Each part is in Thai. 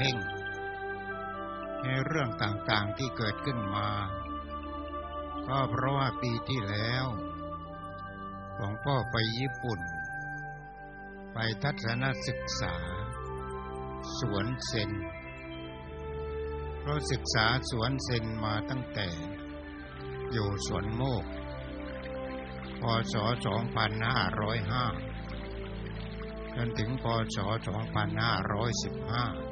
พ่ง ในเรื่องต่างๆที่เกิดขึ้นมา ก็เพราะว่าปีที่แล้วหลวงพ่อไปญี่ปุ่น ไปทัศนศึกษา สวนเซนเราศึกษาสวนเซนมาตั้งแต่ อยู่สวนโมกพศ 2505 จนถึงพศ 2515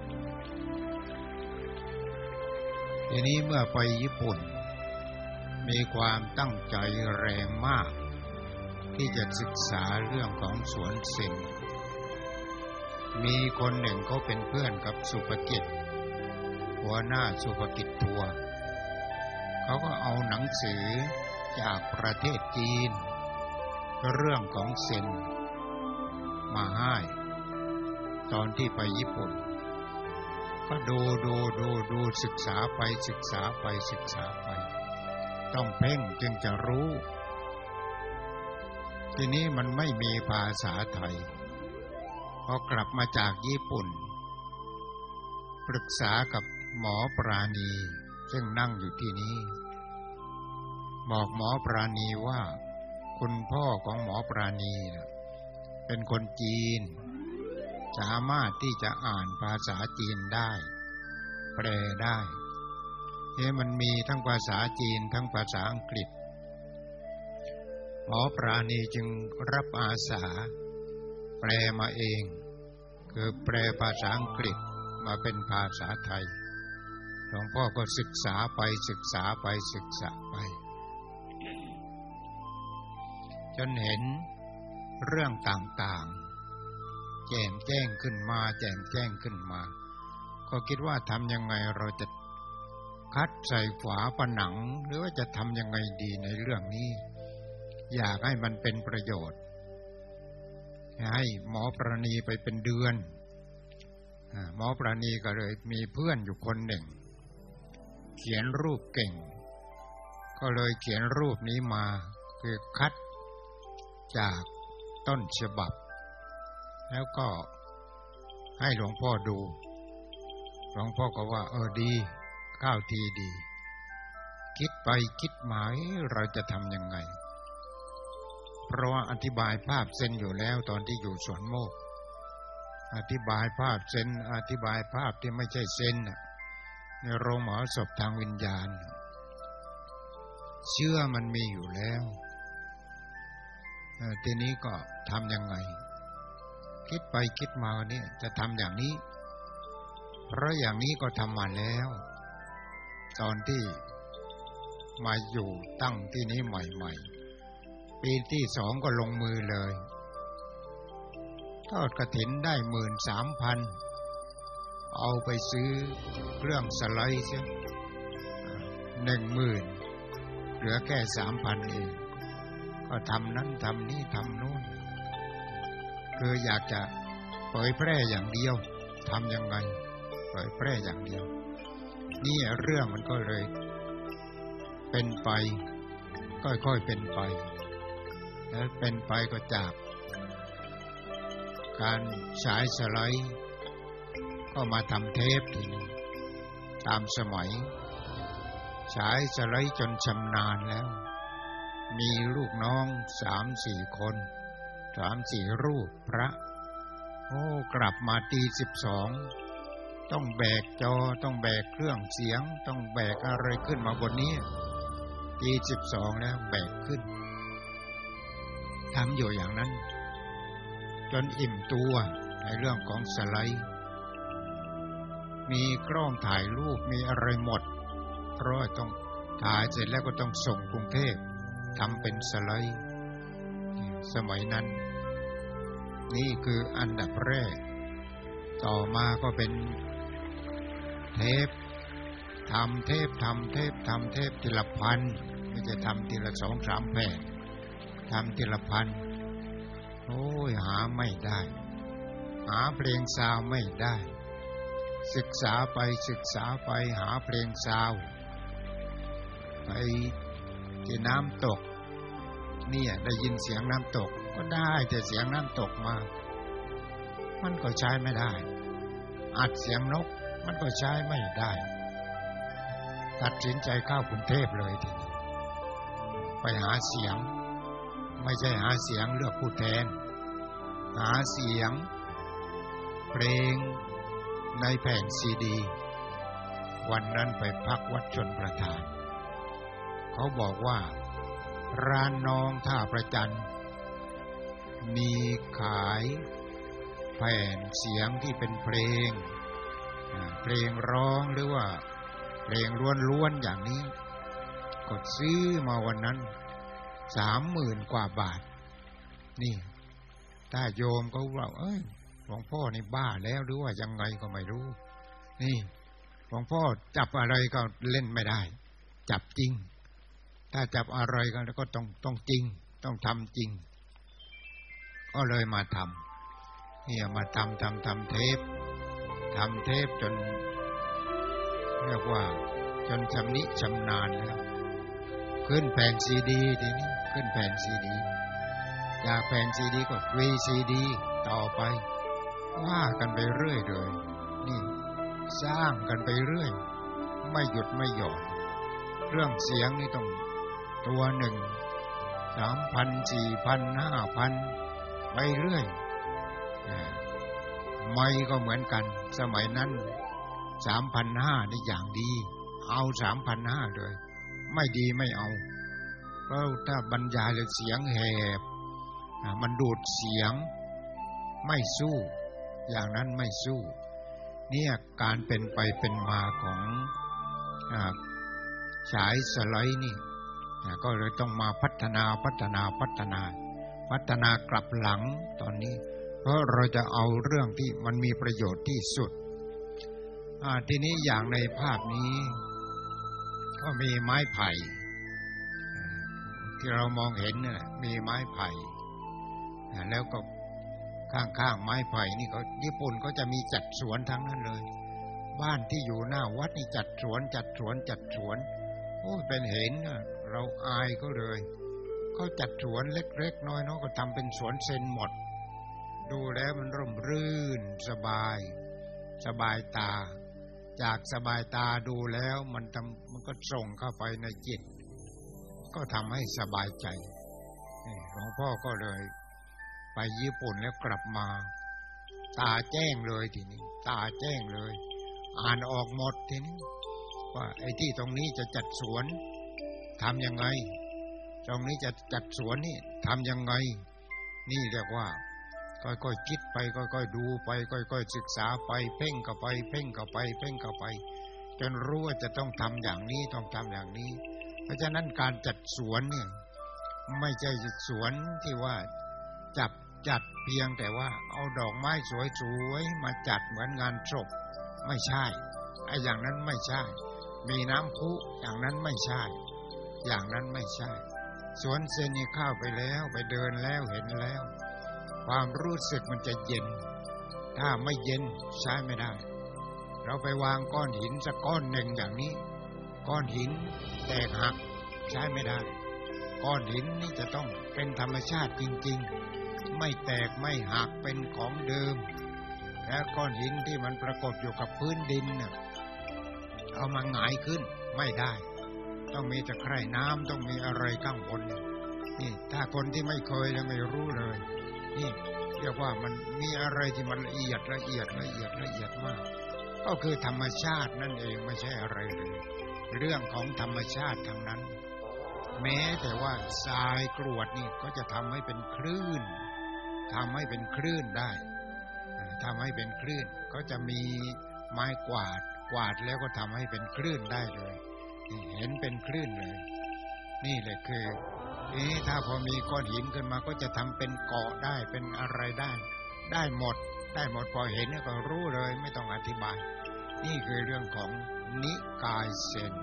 ทีนี้เมื่อไปญี่ปุ่น มีความตั้งใจแรงมาก ที่จะศึกษาเรื่องของสวนเซนมีคนหนึ่งเขาเป็นเพื่อนกับสุภกิจ หัวหน้าสุภกิจทัวร์เขาก็เอาหนังสือจากประเทศจีน เรื่องของเซนมาให้ ตอนที่ไปญี่ปุ่น ก็ดูดูดูดูศึกษาไปศึกษาไปศึกษาไป ต้องเพ่งจึงจะรู้ ทีนี้มันไม่มีภาษาไทยพอกลับมาจากญี่ปุ่น ปรึกษากับหมอปราณี ซึ่งนั่งอยู่ที่นี้ บอกหมอปราณีว่า คุณพ่อของหมอปราณีนะเป็นคนจีน สามารถที่จะอ่านภาษาจีนได้ แปลได้เอ๊มันมีทั้งภาษาจีนทั้งภาษาอังกฤษหมอปราณีจึงรับอาสา แปลมาเอง คือแปลภาษาอังกฤษมาเป็นภาษาไทยหลวงพ่อก็ศึกษาไปศึกษาไปศึกษาไป จนเห็นเรื่องต่างๆ แจ่มแจ้งขึ้นมา แจ่มแจ้งขึ้นมา ก็คิดว่าทำยังไงเราจะคัดใส่ฝาผนัง หรือว่าจะทำยังไงดีในเรื่องนี้ อยากให้มันเป็นประโยชน์ ให้หมอประณีไปเป็นเดือนหมอประณีก็เลยมีเพื่อนอยู่คนหนึ่ง เขียนรูปเก่ง ก็เลยเขียนรูปนี้มาคือคัดจากต้นฉบับ แล้วก็ให้หลวงพ่อดู หลวงพ่อก็ว่า เออดี ข้าวทีดี คิดไปคิดหมายเราจะทำยังไง เพราะว่าอธิบายภาพเส้นอยู่แล้วตอนที่อยู่สวนโมก อธิบายภาพเส้นอธิบายภาพที่ไม่ใช่เส้นในโรงหมอศพทางวิญญาณ เชื่อมันมีอยู่แล้วทีนี้ก็ทำยังไง คิดไปคิดมาเนี่ยจะทำอย่างนี้ เพราะอย่างนี้ก็ทำมาแล้ว ตอนที่มาอยู่ตั้งที่นี้ใหม่ๆ ปีที่สองก็ลงมือเลย ทอดกระถินได้หมื่นสามพัน เอาไปซื้อเครื่องสไลด์เสียหนึ่งหมื่นเหลือแค่สามพันเอง ก็ทำนั้นทำนี้ทำนู้น คืออยากจะเผยแพร่อย่างเดียวทำยังไงเผยแพร่อย่างเดียว นี่เรื่องมันก็เลย เป็นไปค่อยๆเป็นไปแล้วเป็นไปก็จาก การฉายสไลด์ก็มาทำเทปทีนี้ตามสมัยฉายสไลด์จนชำนาญแล้ว มีลูกน้องสามสี่คน สามสี่รูปพระ โอ้กลับมาตีสิบสองต้องแบกจอต้องแบกเครื่องเสียง ต้องแบกอะไรขึ้นมาบนนี้ตีสิบสองแล้วแบกขึ้นทำอยู่อย่างนั้น จนอิ่มตัวในเรื่องของสไลด์มีกล้องถ่ายรูปมีอะไรหมด เพราะต้องถ่ายเสร็จแล้วก็ต้องส่งกรุงเทพทำเป็นสไลด์ สมัยนั้น นี่คืออันดับแรก ต่อมาก็เป็นเทปทำเทปทำเทปทำเทปทีละพันไม่ใช่ทำทีละสองสามแผ่นทำทีละพันโอ้ยหาไม่ได้ หาเพลงซาวไม่ได้ ศึกษาไปศึกษาไปหาเพลงซาว ไปที่น้ำตก เนี่ยได้ยินเสียงน้ำตก ก็ได้แต่เสียงน้ำตกมา มันก็ใช้ไม่ได้ อัดเสียงนกมันก็ใช้ไม่ได้ ตัดสินใจเข้ากรุงเทพเลยทีนี้ไปหาเสียง ไม่ใช่หาเสียงเลือกผู้แทน หาเสียง เพลงในแผ่นซีดี วันนั้นไปพักวัดชนประทาน เขาบอกว่า ร้านน้องท่าประจัน มีขายแผ่นเสียงที่เป็นเพลง เพลงร้องหรือว่า เพลงล้วนๆอย่างนี้ก็ซื้อมาวันนั้นสามหมื่นกว่าบาท นี่ ถ้าโยมก็ว่าเอ้ยหลวงพ่อนี่บ้าแล้วหรือว่ายังไงก็ไม่รู้ นี่หลวงพ่อจับอะไรก็เล่นไม่ได้ จับจริง ถ้าจับอะไรกันแล้วก็ต้องต้องจริง ต้องทำจริง ก็เลยมาทำเนี่ยมาทำทำทำเทปทำเทปจน เรียกว่า จนชำนิชำนาญแล้ว ขึ้นแผ่นซีดีทีนี้ขึ้นแผ่นซีดีจากแผ่นซีดีก็วีซีดีต่อไป ว่ากันไปเรื่อยเลยนี่สร้างกันไปเรื่อย ไม่หยุดไม่หย่อนเรื่องเสียงนี่ต้อง ตัวหนึ่งสามพันสี่พันห้าพันไปเรื่อยไม่ก็เหมือนกัน สมัยนั้นสามพันห้านี่อย่างดี เอาสามพันห้าเลย ไม่ดีไม่เอา เพราะถ้าบรรยายเลยเสียงแหบ มันดูดเสียง ไม่สู้ อย่างนั้นไม่สู้เนี่ยการเป็นไปเป็นมาของฉายสไลด์นี่ ก็เลยต้องมาพัฒนาพัฒนาพัฒนา พัฒนากลับหลังตอนนี้ เพราะเราจะเอาเรื่องที่มันมีประโยชน์ที่สุดทีนี้อย่างในภาพนี้ ก็มีไม้ไผ่ที่เรามองเห็นน่ะมีไม้ไผ่แล้วก็ข้างๆไม้ไผ่นี่เขาญี่ปุ่นก็จะมีจัดสวนทั้งนั้นเลย บ้านที่อยู่หน้าวัดนี่จัดสวนจัดสวนจัดสวน โอ้เป็นเห็น เราอายก็เลยเขาจัดสวนเล็ก ๆ น้อยๆก็ทำเป็นสวนเซนหมด ดูแล้วมันร่มรื่นสบาย สบายตา จากสบายตาดูแล้วมันทำมันก็ส่งเข้าไปในจิต ก็ทำให้สบายใจหลวงพ่อก็เลย ไปญี่ปุ่นแล้วกลับมา ตาแจ้งเลยทีนี้ ตาแจ้งเลย อ่านออกหมดทีนี้ว่าไอ้ที่ตรงนี้จะจัดสวน ทำยังไง ตรงนี้จะจัดสวนนี่ทำยังไง นี่เรียกว่า ค่อยๆคิดไป ค่อยๆดูไป ค่อยๆศึกษาไป เพ่งเข้าไป เพ่งเข้าไป เพ่งเข้าไป จนรู้ว่าจะต้องทำอย่างนี้ต้องทำอย่างนี้ เพราะฉะนั้นการจัดสวนเนี่ยไม่ใช่สวนที่ว่าจับจัดเพียงแต่ว่า เอาดอกไม้สวยๆมาจัดเหมือนงานศพไม่ใช่ไอ้อย่างนั้นไม่ใช่ มีน้ำพุอย่างนั้นไม่ใช่ อย่างนั้นไม่ใช่ สวนเซนีเข้าไปแล้วไปเดินแล้วเห็นแล้ว ความรู้สึกมันจะเย็น ถ้าไม่เย็นใช้ไม่ได้ เราไปวางก้อนหินสักก้อนหนึ่งอย่างนี้ ก้อนหินแตกหักใช้ไม่ได้ ก้อนหินนี่จะต้องเป็นธรรมชาติจริง ๆ ไม่แตกไม่หักเป็นของเดิม และก้อนหินที่มันประกบอยู่กับพื้นดินเนี่ยเอามาหงายขึ้นไม่ได้ ต้องมีตะไคร่น้ำต้องมีอะไรข้างบนนี่ ถ้าคนที่ไม่เคยแล้วไม่รู้เลย นี่เรียกว่ามันมีอะไรที่มันละเอียดละเอียดละเอียดละเอียดมาก ก็คือธรรมชาตินั่นเองไม่ใช่อะไรเลยเรื่องของธรรมชาติทางนั้น แม้แต่ว่าทรายกรวดนี่ก็จะทำให้เป็นคลื่นทำให้เป็นคลื่นได้ทำให้เป็นคลื่นก็จะมีไม้กวาดกวาดแล้วก็ทำให้เป็นคลื่นได้เลย เห็นเป็นคลื่นเลย นี่แหละคือนี้ถ้าพอมีก้อนหินขึ้นมาก็จะทำเป็นเกาะได้เป็นอะไรได้ ได้หมด ได้หมดพอเห็นก็รู้เลย ไม่ต้องอธิบาย นี่คือเรื่องของนิกายเซน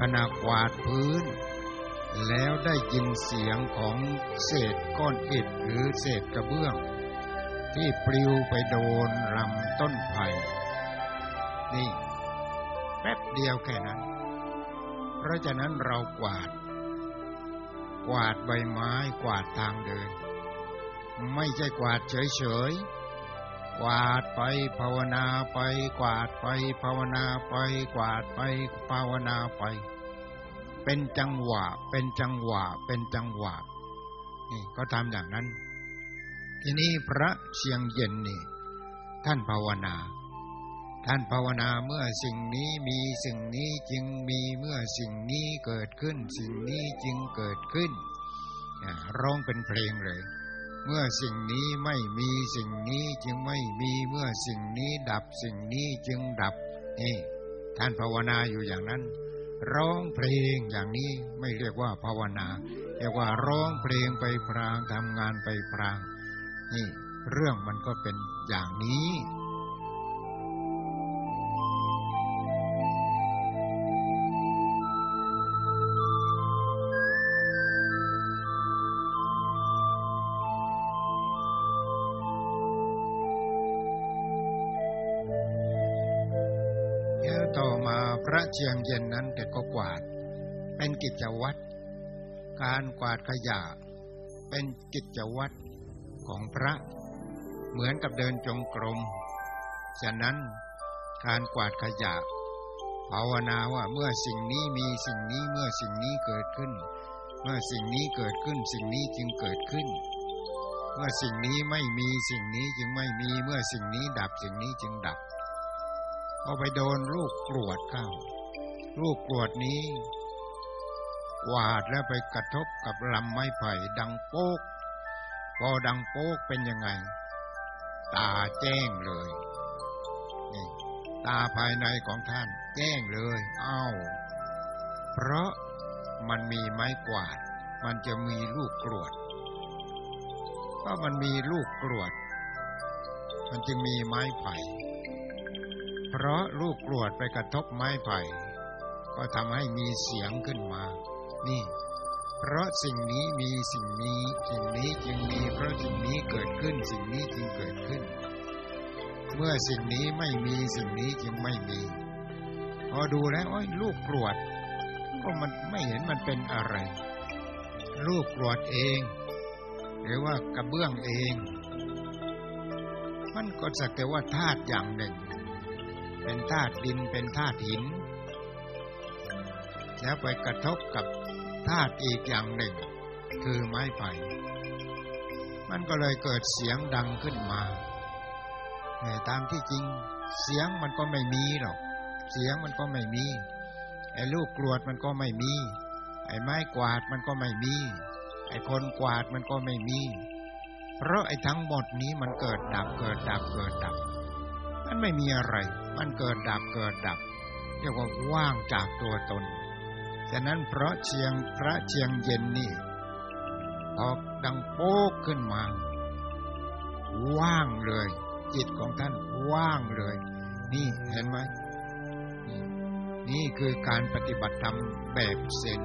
ขณะกวาดพื้น แล้วได้ยินเสียงของเศษก้อนอิฐหรือเศษกระเบื้อง ที่ปลิวไปโดนลำต้นไผ่นี่แป๊บเดียวแค่นั้น เพราะฉะนั้นเรากวาด กวาดใบไม้กวาดทางเดิน ไม่ใช่กวาดเฉยๆ กวาดไปภาวนาไป กวาดไปภาวนาไป กวาดไปภาวนาไป เป็นจังหวะ เป็นจังหวะ เป็นจังหวะ นี่ก็ทำอย่างนั้น ทีนี้พระเชียงเย็นนี่ ท่านภาวนา ท่านภาวนาเมื่อสิ่งนี้มีสิ่งนี้จึงมีเมื่อสิ่งนี้เกิดขึ้น สิ่งนี้จึงเกิดขึ้นอ่าร้องเป็นเพลงเลย เมื่อสิ่งนี้ไม่มีสิ่งนี้จึงไม่มีเมื่อสิ่งนี้ดับสิ่งนี้จึงดับนี่ท่านภาวนาอยู่อย่างนั้น ร้องเพลงอย่างนี้ไม่เรียกว่าภาวนา เรียกว่าร้องเพลงไปพรางทำงานไปพราง นี่ เรื่องมันก็เป็นอย่างนี้ เชียงเย็นนั้นแกก็กวาด เป็นกิจวัตร การกวาดขยะ เป็นกิจวัตรของพระ เหมือนกับเดินจงกรม ฉะนั้นการกวาดขยะ ภาวนาว่าเมื่อสิ่งนี้มีสิ่งนี้เมื่อสิ่งนี้เกิดขึ้น เมื่อสิ่งนี้เกิดขึ้นสิ่งนี้จึงเกิดขึ้น เมื่อสิ่งนี้ไม่มีสิ่งนี้จึงไม่มีเมื่อสิ่งนี้ดับสิ่งนี้จึงดับเอาไปโดนลูกกรวดเข้า ลูกกรวดนี้กวาดแล้วไปกระทบกับลำไม้ไผ่ดังโป๊ก พอดังโป๊กเป็นยังไง ตาแจ้งเลยนี่ตาภายในของท่านแจ้งเลยเอ้า เพราะมันมีไม้กวาด มันจะมีลูกกรวดก็มันมีลูกกรวด มันจึงมีไม้ไผ่ เพราะลูกกรวดไปกระทบไม้ไผ่ ก็ทำให้มีเสียงขึ้นมา นี่ เพราะสิ่งนี้มีสิ่งนี้สิ่งนี้จึงมีเพราะสิ่งนี้เกิดขึ้นสิ่งนี้จึงเกิดขึ้น เมื่อสิ่งนี้ไม่มีสิ่งนี้จึงไม่มี พอดูแล้วโอ้ยลูกกรวดก็มันไม่เห็นมันเป็นอะไร ลูกกรวดเอง หรือว่ากระเบื้องเอง มันก็สักแต่ว่าธาตุอย่างหนึ่ง เป็นธาตุดินเป็นธาตุหิน แล้วไปกระทบกับธาตุอีกอย่างหนึ่ง คือไม้ไผ่มันก็เลยเกิดเสียงดังขึ้นมาแต่ตามที่จริง เสียงมันก็ไม่มีหรอก เสียงมันก็ไม่มี ไอ้ลูกกรวดมันก็ไม่มี ไอ้ไม้กวาดมันก็ไม่มี ไอ้คนกวาดมันก็ไม่มี เพราะไอ้ทั้งหมดนี้มันเกิดดับเกิดดับเกิดดับ มันไม่มีอะไร มันเกิดดับเกิดดับ เรียกว่าว่างจากตัวตน ฉะนั้นเพราะเชียงพระเชียงเย็นนี่ ออกดังโป๊กขึ้นมา ว่างเลย จิตของท่านว่างเลย นี่เห็นไหมนี่คือการปฏิบัติธรรมแบบเซน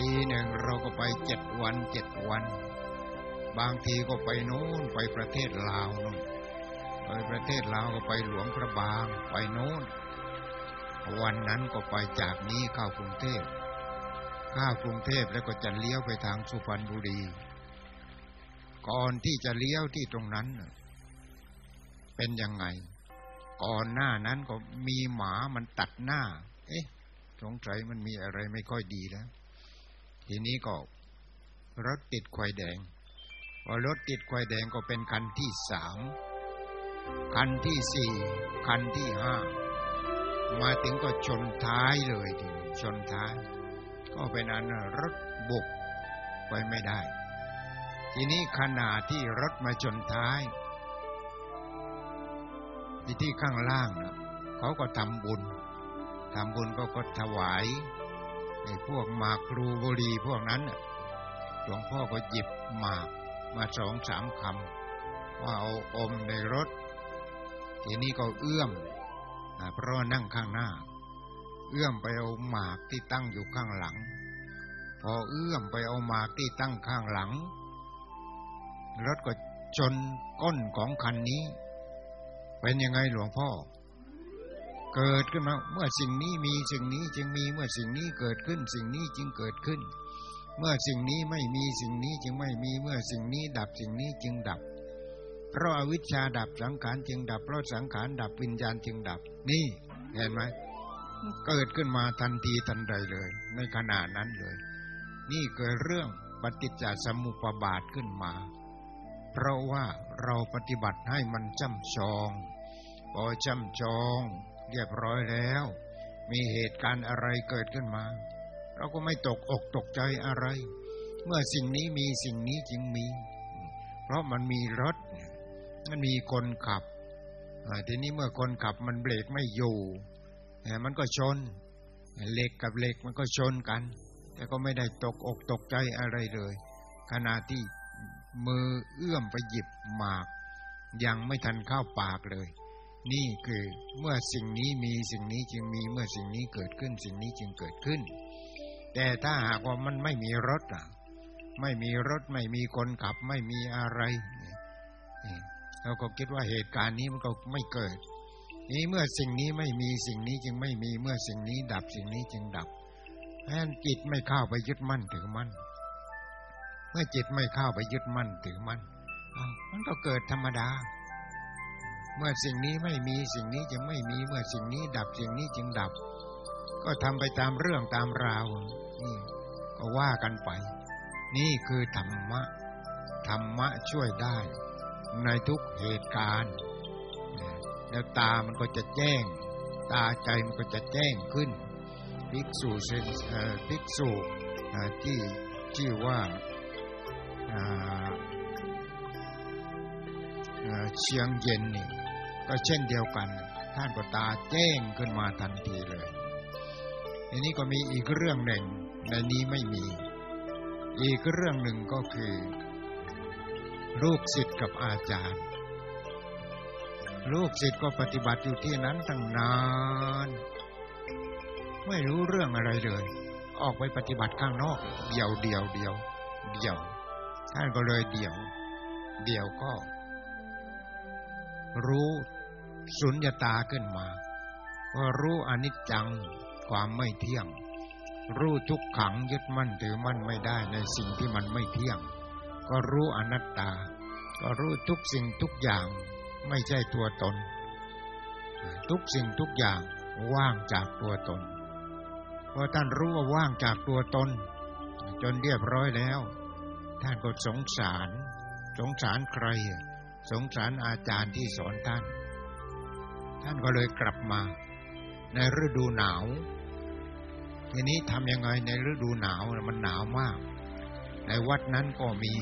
ปีหนึ่งเราก็ไปเจ็ดวันเจ็ดวัน บางทีก็ไปโน้นไปประเทศลาวนู่นไปประเทศลาวก็ไปหลวงพระบางไปโน้น วันนั้นก็ไปจากนี้เข้ากรุงเทพข้ากรุงเทพแล้วก็จะเลี้ยวไปทางสุพรรณบุรี ก่อนที่จะเลี้ยวที่ตรงนั้น เป็นยังไง ก่อนหน้านั้นก็มีหมามันตัดหน้า เอ๊ะสงสัยมันมีอะไรไม่ค่อยดีแล้ว ทีนี้ก็รถติดควายแดงพอรถติดควายแดงก็เป็นคันที่สามคันที่สี่คันที่ห้ามาถึงก็ชนท้ายเลยทีชนท้าย ก็เป็นอันรถบุกไปไม่ได้ ทีนี้ขณะที่รถมาชนท้ายที่ที่ข้างล่างนะเขาก็ทำบุญทำบุญก็ก็ถวาย อ้พวกหมากครูบุรีพวกนั้นหลวงพ่อก็หยิบหมากมาสองสามคำว่าเอาอมในรถ ทีนี้ก็เอื้อมเพราะนั่งข้างหน้า เอื้อมไปเอาหมากที่ตั้งอยู่ข้างหลัง พอเอื้อมไปเอาหมากที่ตั้งข้างหลัง รถก็ชนก้นของคันนี้ เป็นยังไงหลวงพ่อ เกิดขึ้นมา เมื่อสิ่งนี้มีสิ่งนี้จึงมีเมื่อสิ่งนี้เกิดขึ้น สิ่งนี้จึงเกิดขึ้น เมื่อสิ่งนี้ไม่มีสิ่งนี้จึงไม่มีเมื่อสิ่งนี้ดับสิ่งนี้จึงดับ เพราะอวิชชาดับสังขารจึงดับเพราะสังขารดับวิญญาณจึงดับ นี่เห็นไหมเกิดขึ้นมาทันทีทันใดเลย ในขณะนั้นเลย นี่เกิดเรื่องปฏิจจสมุปบาทขึ้นมา เพราะว่าเราปฏิบัติให้มันจำจอง พอจำจอง เรียบร้อยแล้ว มีเหตุการณ์อะไรเกิดขึ้นมา เราก็ไม่ตกอกตกใจอะไร เมื่อสิ่งนี้มีสิ่งนี้จึงมี เพราะมันมีรถ มันมีคนขับทีนี้เมื่อคนขับมันเบรกไม่อยู่แหมมันก็ชนเหล็กกับเหล็กมันก็ชนกัน แต่ก็ไม่ได้ตกอกตกใจอะไรเลย ขณะที่มือเอื้อมไปหยิบหมาก ยังไม่ทันเข้าปากเลย นี่คือเมื่อสิ่งนี้มีสิ่งนี้จึงมีเมื่อสิ่งนี้เกิดขึ้นสิ่งนี้จึงเกิดขึ้น แต่ถ้าหากว่ามันไม่มีรถอะ ไม่มีรถไม่มีคนขับไม่มีอะไรนี่เราก็คิดว่าเหตุการณ์นี้มันก็ไม่เกิด นี่เมื่อสิ่งนี้ไม่มีสิ่งนี้จึงไม่มีเมื่อสิ่งนี้ดับสิ่งนี้จึงดับเพราะจิตไม่เข้าไปยึดมั่นถือมั่นเมื่อจิตไม่เข้าไปยึดมั่นถือมั่นมันก็เกิดธรรมดา เมื่อสิ่งนี้ไม่มีสิ่งนี้จึงไม่มีเมื่อสิ่งนี้ดับสิ่งนี้จึงดับ ก็ทำไปตามเรื่องตามราวนี่ก็ว่ากันไป นี่คือธรรมะธรรมะช่วยได้ ในทุกเหตุการณ์แล้วตามันก็จะแจ้ง ตาใจมันก็จะแจ้งขึ้นภิกษุเซนภิกษุที่ชื่อว่าอ่าอ่าเชียงเย็นนี่ ก็เช่นเดียวกัน ท่านก็ตาแจ้งขึ้นมาทันทีเลยทีนี้ก็มีอีกเรื่องหนึ่งในนี้ไม่มี อีกเรื่องหนึ่งก็คือ ลูกศิษย์กับอาจารย์ ลูกศิษย์ก็ปฏิบัติอยู่ที่นั้นตั้งนาน ไม่รู้เรื่องอะไรเลย ออกไปปฏิบัติข้างนอก เดี่ยวเดี่ยวเดี่ยวเดี่ยว ท่านก็เลยเดี่ยว เดี่ยวก็รู้ สุญญตาขึ้นมาว่ารู้อนิจจังความไม่เที่ยง รู้ทุกขังยึดมั่นถือมั่นไม่ได้ในสิ่งที่มันไม่เที่ยง ก็รู้อนัตตา ก็รู้ทุกสิ่งทุกอย่างไม่ใช่ตัวตน ทุกสิ่งทุกอย่างว่างจากตัวตนพอท่านรู้ว่าว่างจากตัวตน จนเรียบร้อยแล้ว ท่านก็สงสาร สงสารใคร สงสารอาจารย์ที่สอนท่าน ท่านก็เลยกลับมา ในฤดูหนาว ทีนี้ทำยังไงในฤดูหนาวมันหนาวมาก ในวัดนั้นก็มี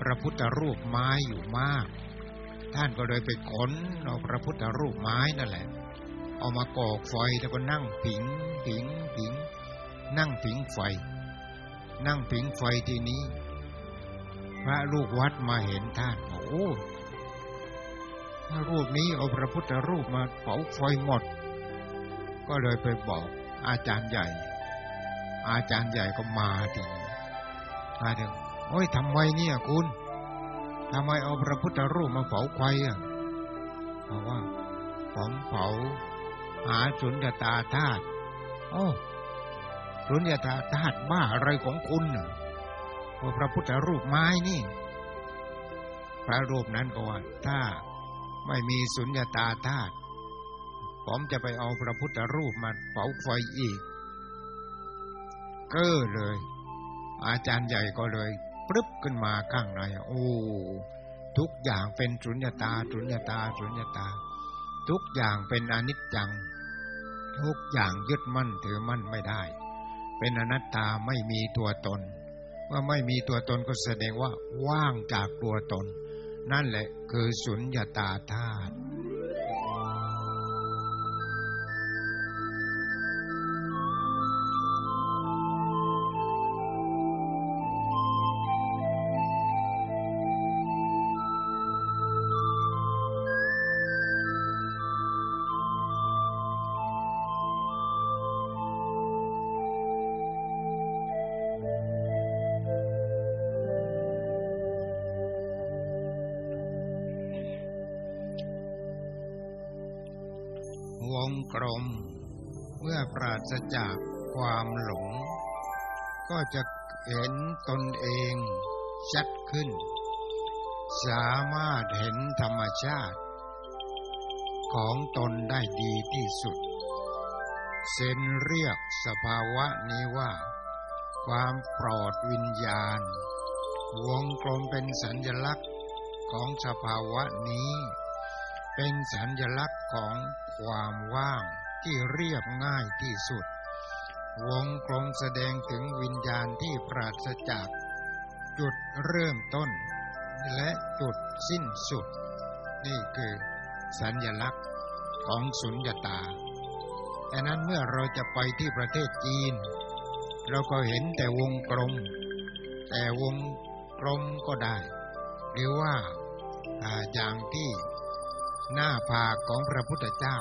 พระพุทธรูปไม้อยู่มาก ท่านก็เลยไปขนเอาพระพุทธรูปไม้นั่นแหละ เอามากอกไฟแล้วก็นั่งผิงผิงผิง นั่งผิงไฟ นั่งผิงไฟทีนี้ พระลูกวัดมาเห็นท่านบอกโอ้ ระรูปนี้เอาพระพุทธรูปมาเผาไฟหมด ก็เลยไปบอกอาจารย์ใหญ่ อาจารย์ใหญ่ก็มาทีมาถึงโอ้ยทำไมเนี่ยคุณทำไมเอาพระพุทธรูปมาเผาไฟอะเพราะว่าผมเผาหาสุญญตาธาตุโอ้สุญญตาธาตุบ้าอะไรของคุณน่ะพระพุทธรูปไม้นี่ พระรูปนั้นก็ว่าถ้า ไม่มีสุญญตาธาตุผมจะไปเอาพระพุทธรูปมาเผาไฟอีก เก้อเลย อาจารย์ใหญ่ก็เลยปรึบขึ้นมาข้างในโอ้ทุกอย่างเป็นสุญญาตาสุญญาตาสุญญาตา ทุกอย่างเป็นอนิจจัง ทุกอย่างยึดมั่นถือมั่นไม่ได้ เป็นอนัตตาไม่มีตัวตน เมื่อไม่มีตัวตนก็แสดงว่าว่างจากตัวตน นั่นแหละคือสุญญตาธาตุ ชาติ ของตนได้ดีที่สุด เซนเรียกสภาวะนี้ว่า ความปลอดวิญญาณ วงกลมเป็นสัญลักษณ์ของสภาวะนี้ เป็นสัญลักษณ์ของความว่างที่เรียบง่ายที่สุด วงกลมแสดงถึงวิญญาณที่ปราศจาก จุดเริ่มต้นและจุดสิ้นสุด นี่คือสัญลักษณ์ของสุญญตาดังนั้นเมื่อเราจะไปที่ประเทศจีน เราก็เห็นแต่วงกลม แต่วงกลมก็ได้ หรือว่าอย่างที่หน้าผากของพระพุทธเจ้า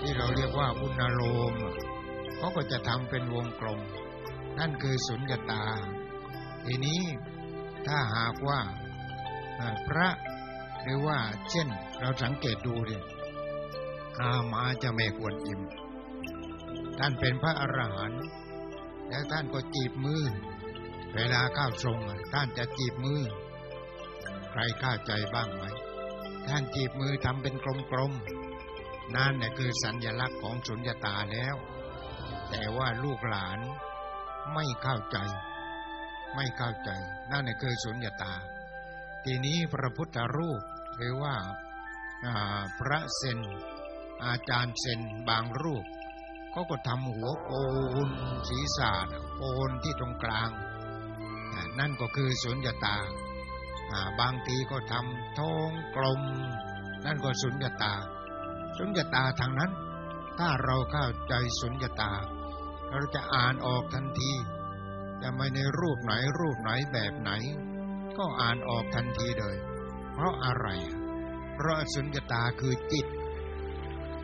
ที่เราเรียกว่าอุณโลมเขาก็จะทำเป็นวงกลม นั่นคือสุญญตา ทีนี้ถ้าหากว่าพระ หรือว่าเช่นเราสังเกตดูดิอามาจะไม่ควรอิ่ม ท่านเป็นพระอรหันต์แล้วท่านก็จีบมือ เวลาข้าวทรงท่านจะจีบมือ ใครเข้าใจบ้างไหม ท่านจีบมือทำเป็นกลมๆ นั่นเนี่ยคือสัญลักษณ์ของสุญญตาแล้ว แต่ว่าลูกหลานไม่เข้าใจ ไม่เข้าใจ นั่นเนี่ยคือสุญญตา ทีนี้พระพุทธรูป หรือว่าพระเซนอาจารย์เซนบางรูปเขาก็ทำหัวโกนศีรษะน่ะโกนที่ตรงกลาง นั่นก็คือสุญญตาอ่าบางทีก็ทำท้องกลม นั่นก็สุญญตา สุญญตาทางนั้น ถ้าเราเข้าใจสุญญตา เราจะอ่านออกทันที จะไม่ในรูปไหนรูปไหนแบบไหน ก็อ่านออกทันทีเลย เพราะอะไร เพราะสุญญตาคือจิต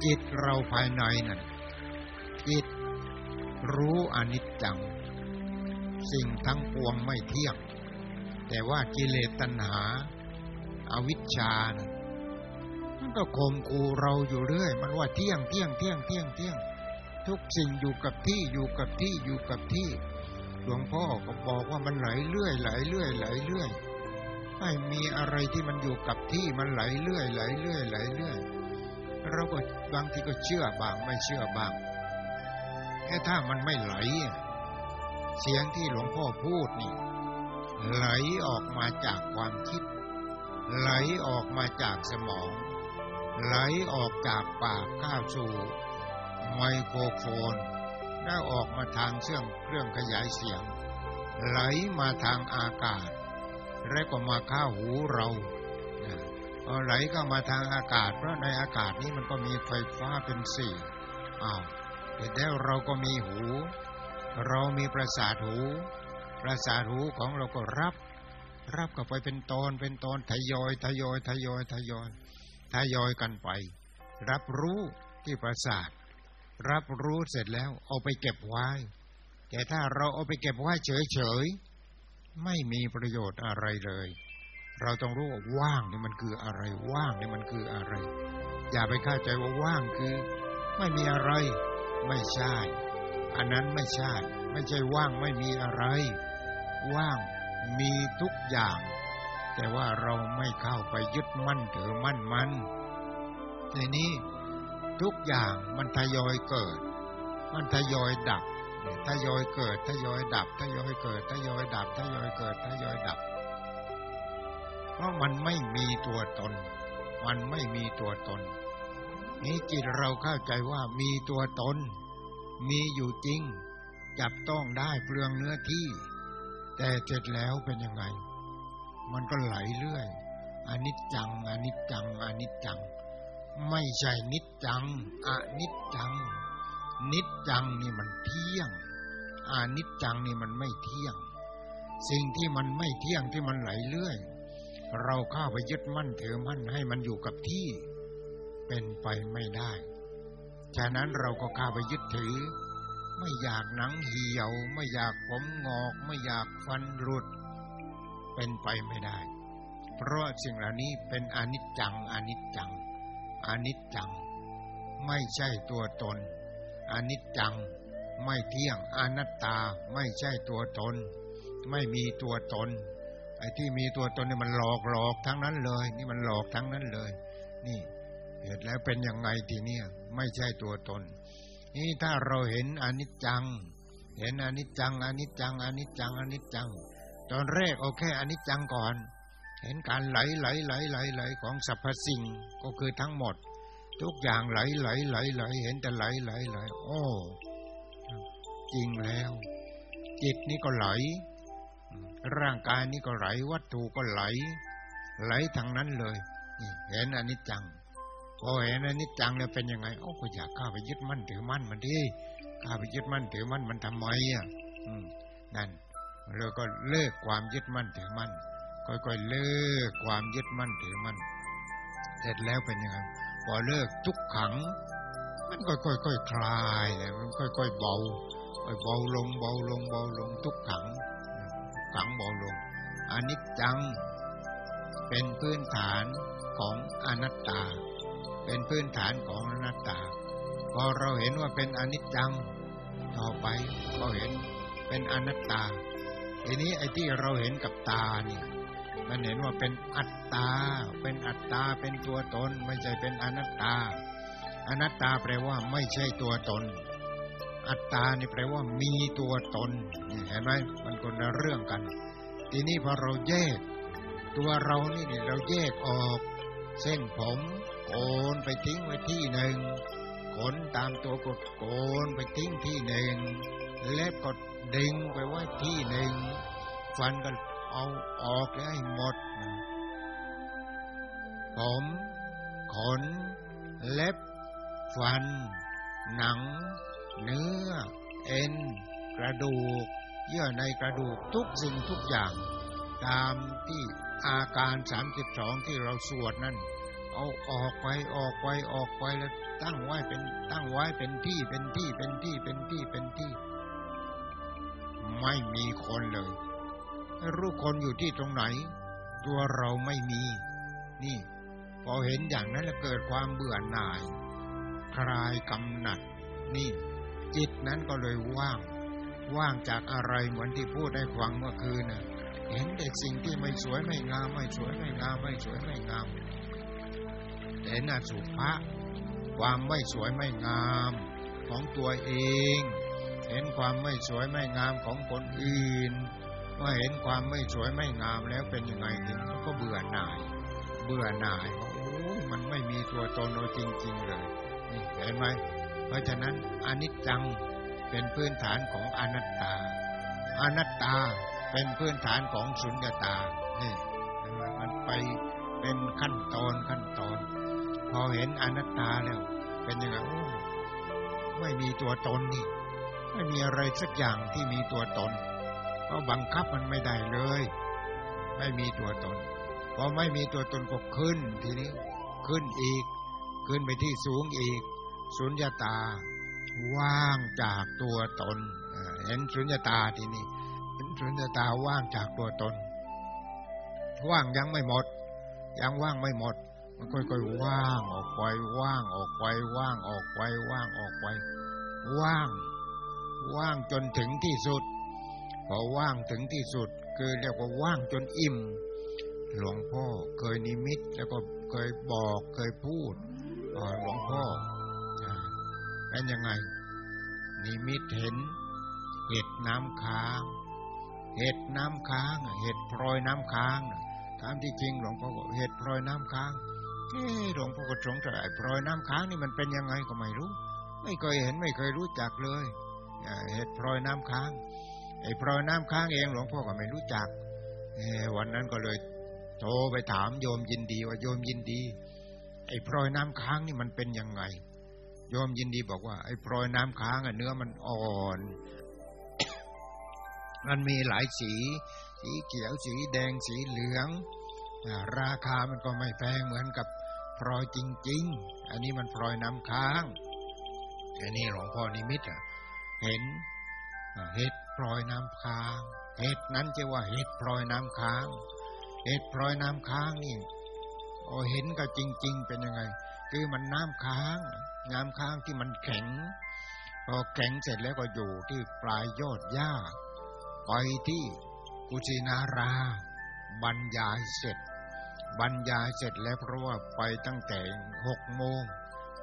จิตเราภายในนั่นจิตรู้อนิจจัง สิ่งทั้งปวงไม่เที่ยง แต่ว่ากิเลสตัณหาอาวิชชานะมันก็ข่มขู่เราอยู่เรื่อย มันว่าเที่ยงเที่ยงเที่ยงเที่ยงเที่ยง ทุกสิ่งอยู่กับที่อยู่กับที่อยู่กับที่ หลวงพ่อก็บอกว่ามันไหลเรื่อยไหลเรื่อยไหลเรื่อย ไม่มีอะไรที่มันอยู่กับที่มันไหลเรื่อยไหลเรื่อยไหลเรื่อยเราก็บางทีก็เชื่อบางไม่เชื่อบางแค่ถ้ามันไม่ไหล เสียงที่หลวงพ่อพูดนี่ ไหลออกมาจากความคิด ไหลออกมาจากสมอง ไหลออกจากปากข้าวสู่ไมโครโฟนแล้ออกมาทางเครื่องเครื่องขยายเสียง ไหลมาทางอากาศ และก็มาเข้าหูเรานะไหลเข้ามาทางอากาศ เพราะในอากาศนี้มันก็มีไฟฟ้าเป็นสี่อ้าวแต่แล้วเราก็มีหู เรามีประสาทหู ประสาทหูของเราก็รับ รับเข้าไปเป็นตอนเป็นตอนทยอยทยอยทยอยทยอยทยอยกันไป รับรู้ที่ประสาท รับรู้เสร็จแล้วเอาไปเก็บไว้ แต่ถ้าเราเอาไปเก็บไว้เฉยๆ ไม่มีประโยชน์อะไรเลย เราต้องรู้ว่าว่างนี่มันคืออะไร ว่างนี่มันคืออะไร อย่าไปเข้าใจว่าว่างคือ ไม่มีอะไร ไม่ใช่ อันนั้นไม่ใช่ ไม่ใช่ว่างไม่มีอะไร ว่างมีทุกอย่าง แต่ว่าเราไม่เข้าไปยึดมั่นถือมั่นมันทีนี้ทุกอย่างมันทยอยเกิด มันทยอยดับ ทยอยเกิดทยอยดับทยอยเกิดทยอยดับทยอยเกิดทยอยดับ เพราะมันไม่มีตัวตน มันไม่มีตัวตน นี้จิตเราเข้าใจว่ามีตัวตน มีอยู่จริง จับต้องได้เปลืองเนื้อที่ แต่เสร็จแล้วเป็นยังไง มันก็ไหลเรื่อยอนิจจังอนิจจังอนิจจัง ไม่ใช่นิจจังอนิจจัง นิจจังนี่มันเที่ยง อานิจจังนี่มันไม่เที่ยง สิ่งที่มันไม่เที่ยงที่มันไหลเรื่อย เราเข้าไปยึดมั่นถือมั่นให้มันอยู่กับที่ เป็นไปไม่ได้ ฉะนั้นเราก็เข้าไปยึดถือ ไม่อยากหนังเหี่ยว ไม่อยากผมงอก ไม่อยากฟันหลุด เป็นไปไม่ได้ เพราะสิ่งเหล่านี้เป็นอนิจจังอนิจจังอนิจจัง ไม่ใช่ตัวตน อนิจจัง ไม่เที่ยงอนัตตาไม่ใช่ตัวตน ไม่มีตัวตน ไอ้ที่มีตัวตนนี่มันหลอกหลอกทั้งนั้นเลย นี่มันหลอกทั้งนั้นเลย นี่ เหตุแล้วเป็นยังไงทีเนี้ยไม่ใช่ตัวตน นี่ถ้าเราเห็นอนิจจัง เห็นอนิจจังอนิจจังอนิจจังอนิจจัง ตอนแรกเอาแค่อนิจจังก่อน เห็นการไหลไหลไหลไหลไหลของสรรพสิ่งก็คือทั้งหมด ทุกอย่างไหลไหลไหลไหลเห็นแต่ไหลไหลไหลโอ้จริงแล้ว จิตนี่ก็ไหล ร่างกายนี่ก็ไหล วัตถุก็ไหล ไหลทางนั้นเลยเห็นอนิจจังพอเห็นอนิจจังแล้วเป็นยังไงโอ้ก็อยากข้าไปยึดมั่นถือมั่นมันดิข้าไปยึดมั่นถือมั่นมันทำไมอะนั่นเราก็เลิกความยึดมั่นถือมั่นค่อยๆเลิกความยึดมั่นถือมั่นเสร็จแล้วเป็นยังไง พอเลิกทุกขัง มันค่อยๆคคลายเลยมันค่อยๆเบาค่อยเบาลงเบาลงเบาลงทุกขังขังเบาลงอนิจจัง เป็นพื้นฐานของอนัตตา เป็นพื้นฐานของอนัตตาพอเราเห็นว่าเป็นอนิจจัง ต่อไปก็เห็นเป็นอนัตตาทีนี้ไอ้ที่เราเห็นกับตาเนี่ย มันเห็นว่าเป็นอัตตา เป็นอัตตา เป็นตัวตน ไม่ใช่เป็นอนัตตา อนัตตาแปลว่าไม่ใช่ตัวตน อัตตานี่แปลว่ามีตัวตน เห็นไหมมันคนละเรื่องกัน ทีนี้พอเราแยก ตัวเรานี่เราแยกออก เส้นผมโกนไปทิ้งไว้ที่หนึ่ง ขนตามตัวกดโกนไปทิ้งที่หนึ่ง เล็บก็ดึงไปไว้ที่หนึ่ง ฟันก็ เอาออกให้หมดผม ขน เล็บ ฟัน หนัง เนื้อ เอ็น กระดูก เยื่อในกระดูกทุกสิ่งทุกอย่าง ตามที่อาการสามสิบสองที่เราสวดนั่น เอาออกไปออกไปออกไปแล้วตั้งไว้เป็นตั้งไว้เป็นที่เป็นที่เป็นที่เป็นที่เป็นที่ ไม่มีคนเลย รู้คนอยู่ที่ตรงไหน ตัวเราไม่มี นี่ พอเห็นอย่างนั้นแล้วเกิดความเบื่อหน่าย คลายกำหนัด นี่ จิตนั้นก็เลยว่าง ว่างจากอะไรเหมือนที่พูดให้ฟังเมื่อคืนน่ะเห็นแต่สิ่งที่ไม่สวยไม่งาม ไม่สวยไม่งาม ไม่สวยไม่งามเห็นอสุภะความไม่สวยไม่งามของตัวเอง เห็นความไม่สวยไม่งามของคนอื่น เมื่อเห็นความไม่สวยไม่งามแล้วเป็นยังไงถึงก็เบื่อหน่าย เบื่อหน่ายโอ้มันไม่มีตัวตนเราจริง ๆ เลยนี่เห็นไหมเพราะฉะนั้นอนิจจังเป็นพื้นฐานของอนัตตา อนัตตาเป็นพื้นฐานของสุญญตานี่มันไปเป็นขั้นตอนขั้นตอน พอเห็นอนัตตาแล้ว เป็นยังไงโอ้ไม่มีตัวตนนี่ ไม่มีอะไรสักอย่างที่มีตัวตน ก็บังคับมันไม่ได้เลย ไม่มีตัวตนพอไม่มีตัวตนก็ขึ้นทีนี้ขึ้นอีก ขึ้นไปที่สูงอีก สุญญาตา ว่างจากตัวตนเห็นสุญญาตาทีนี้เห็นสุญญาตาว่างจากตัวตน ว่างยังไม่หมด ยังว่างไม่หมด มันค่อยๆว่างออกไปว่างออกไปว่างออกไปว่างออกไปว่าง ว่างจนถึงที่สุด อว่างถึงที่สุดคือเรียกว่าว่างจนอิ่ม หลวงพ่อเคยนิมิตแล้วก็เคยบอกเคยพูดหลวงพ่อเป็นยังไง นิมิตเห็น เห็ดน้ำค้าง เห็ดน้ำค้าง เห็ดพลอยน้ำค้างตามที่จริงหลวงพ่อก็เห็ดพลอยน้ำค้างเอ้หลวงพ่อก็สงสัยพลอยน้ำค้างนี่มันเป็นยังไงก็ไม่รู้ ไม่เคยเห็นไม่เคยรู้จักเลยเห็ดพลอยน้ำค้าง ไอ้พลอยน้ำค้างเองหลวงพ่อก็ไม่รู้จักวันนั้นก็เลยโทรไปถามโยมยินดีว่าโยมยินดี ไอ้พลอยน้ำค้างนี่มันเป็นยังไง โยมยินดีบอกว่าไอ้พลอยน้ำค้างอะเนื้อมันอ่อน มันมีหลายสี สีเขียวสีแดงสีเหลือง ราคามันก็ไม่แพงเหมือนกับพลอยจริง ๆ อันนี้มันพลอยน้ำค้างอันนี้หลวงพ่อนิมิตเห็นเห็ด ลอยน้ำค้าง เห็ดนั้นจะว่าเห็ดพลอยน้ำค้าง เห็ดพลอยน้ำค้างนี่โอ้เห็นก็จริง ๆ เป็นยังไง คือมันน้ำค้าง น้ำค้างที่มันแข็ง พอแข็งเสร็จแล้วก็อยู่ที่ปลายยอดหญ้าไปที่กุชินารา บรรยายเสร็จ บรรยายเสร็จแล้วเพราะว่าไปตั้งแต่หกโมง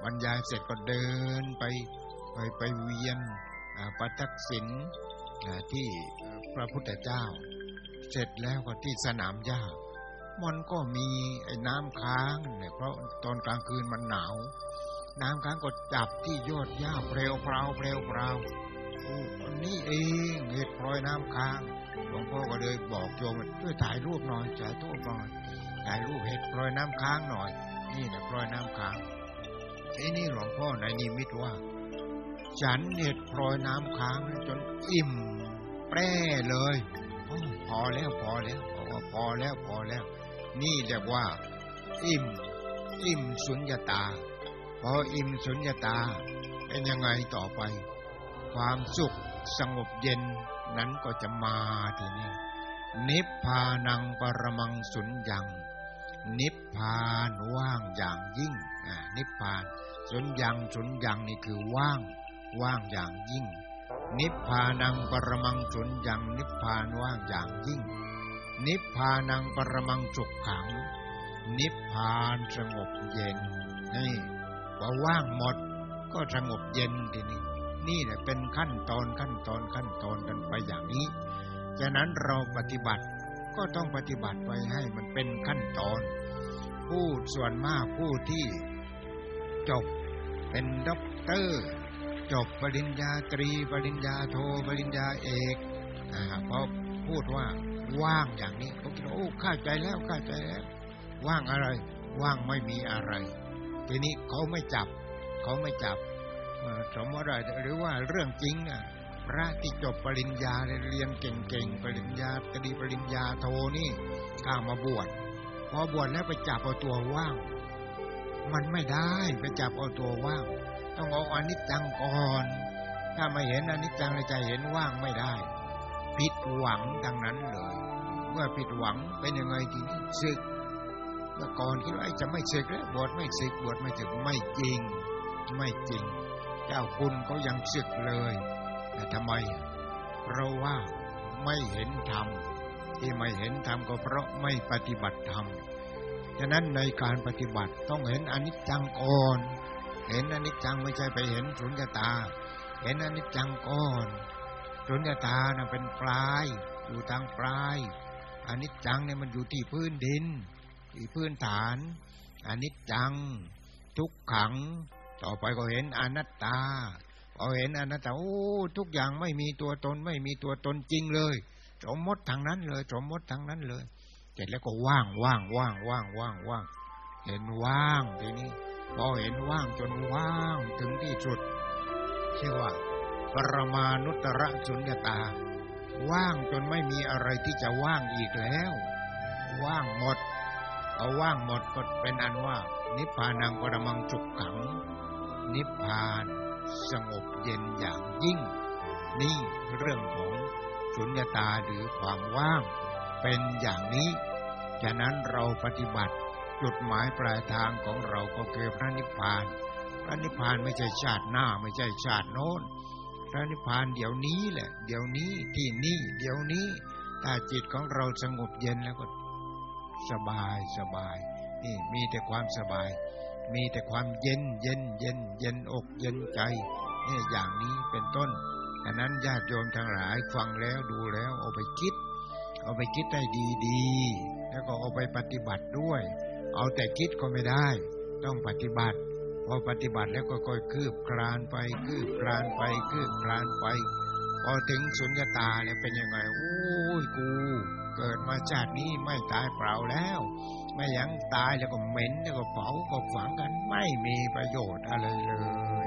บรรยายเสร็จก็เดินไปไปไปเวียนปัทักษิณ ที่พระพุทธเจ้า เสร็จแล้วก็ที่สนามหญ้ามันก็มีไอ้น้ำค้างเนี่ยเพราะตอนกลางคืนมันหนาว น้ำค้างก็จับที่ยอดหญ้าเปลวเปล่าเปลวเปล่าโอ้นี่เองเห็ดพลอยน้ำค้างหลวงพ่อก็เลยบอกโยมช่วยถ่ายรูปหน่อยถ่ายรูปหน่อยถ่ายรูปเห็ดพลอยน้ำค้างหน่อย นี่นะพลอยน้ำค้างไอ้นี่หลวงพ่อในนิมิตว่า ฉันเห็ดพลอยน้ำค้างจนอิ่มแปร่เลยพอแล้วพอแล้วพอพอแล้วพอแล้ว นี่เรียกว่า อิ่ม อิ่มสุญญาตา พออิ่มสุญญาตา เป็นยังไงต่อไป ความสุขสงบเย็นนั้นก็จะมาทีนี้นิพพานังปรมังสุญญัง นิพพานว่างอย่างยิ่งนิพพานสุญญังสุญญังนี่คือว่าง ว่างอย่างยิ่ง นิพพานังปรมังสุญญังนิพพานว่างอย่างยิ่ง นิพพานังปรมังจุกขัง นิพพานสงบเย็นนี่ว่าว่างหมดก็สงบเย็นทีนี้นี่แหละเป็นขั้นตอนขั้นตอนขั้นตอนกันไปอย่างนี้ฉะนั้นเราปฏิบัติก็ต้องปฏิบัติไปให้มันเป็นขั้นตอน ผู้ส่วนมากผู้ที่จบเป็นด็อกเตอร์ จบปริญญาตรี ปริญญาโทปริญญาเอกอ่าพอพูดว่าว่างอย่างนี้เขาคิดว่าโอ้เข้าใจแล้วเข้าใจแล้ว ว่างอะไร ว่างไม่มีอะไร ทีนี้เขาไม่จับ เขาไม่จับสมมติหรือว่าเรื่องจริงอะพระที่จบปริญญาเรียนเก่งๆ ปริญญาตรีปริญญาโทนี่ข้ามาบวชพอบวชแล้วไปจับเอาตัวว่าง มันไม่ได้ไปจับเอาตัวว่าง ต้องเอาอนิจจังก่อน ถ้าไม่เห็นอนิจจังในใจเห็นว่างไม่ได้ ผิดหวังดังนั้นเลยเมื่อผิดหวังเป็นยังไงทีนี้ศึก เมื่อก่อนคิดว่าจะไม่ศึกแล้วบวชไม่ศึกบวชไม่ศึกไม่จริง ไม่จริง เจ้าคุณก็ยังศึกเลยแต่ทำไม เพราะว่าไม่เห็นธรรมที่ไม่เห็นธรรมก็เพราะไม่ปฏิบัติธรรม ฉะนั้นในการปฏิบัติต้องเห็นอนิจจังก่อน เห็นอนิจจังไม่ใช่ไปเห็นสุญญตา เห็นอนิจจังก่อนสุญญตานะเป็นปลาย อยู่ทางปลายอนิจจังเนี่ยมันอยู่ที่พื้นดิน ที่พื้นฐานอนิจจัง ทุกขัง ต่อไปก็เห็นอนัตตาพอเห็นอนัตตาโอ้ทุกอย่างไม่มีตัวตนไม่มีตัวตนจริงเลยสมมติทางนั้นเลยสมมติทางนั้นเลยเสร็จแล้วก็ว่างว่างว่างว่างว่างว่างเห็นว่างทีนี้ พอเห็นว่างจนว่างถึงที่สุด ชื่อว่า ปรมานุตระสุญญตา ว่างจนไม่มีอะไรที่จะว่างอีกแล้ว ว่างหมดเอาว่างหมดก็เป็นอันว่า นิพพานังปรมังจุกขัง นิพพานสงบเย็นอย่างยิ่ง นี่เรื่องของสุญญตาหรือความว่าง เป็นอย่างนี้ ฉะนั้นเราปฏิบัติ จุดหมายปลายทางของเราก็คือพระนิพพาน พระนิพพานไม่ใช่ชาติหน้าไม่ใช่ชาติโน้น พระนิพพานเดี๋ยวนี้แหละ เดี๋ยวนี้ที่นี่ เดี๋ยวนี้ถ้าจิตของเราสงบเย็นแล้วก็สบายสบาย นี่มีแต่ความสบาย มีแต่ความเย็นเย็นเย็นเย็นอกเย็นใจนี่อย่างนี้เป็นต้นดังนั้นญาติโยมทั้งหลายฟังแล้วดูแล้วเอาไปคิด เอาไปคิดให้ดีๆ แล้วก็เอาไปปฏิบัติด้วย เอาแต่คิดก็ไม่ได้ ต้องปฏิบัติ พอปฏิบัติแล้วก็ค่อยคืบคลานไป คืบคลานไป คืบคลานไป พอถึงสุญญตาแล้วเป็นยังไงโอ้ยกู เกิดมาชาตินี้ไม่ตายเปล่าแล้ว ไม่ยังตายแล้วก็เหม็นแล้วก็เผาก็ฝังกัน ไม่มีประโยชน์อะไรเลย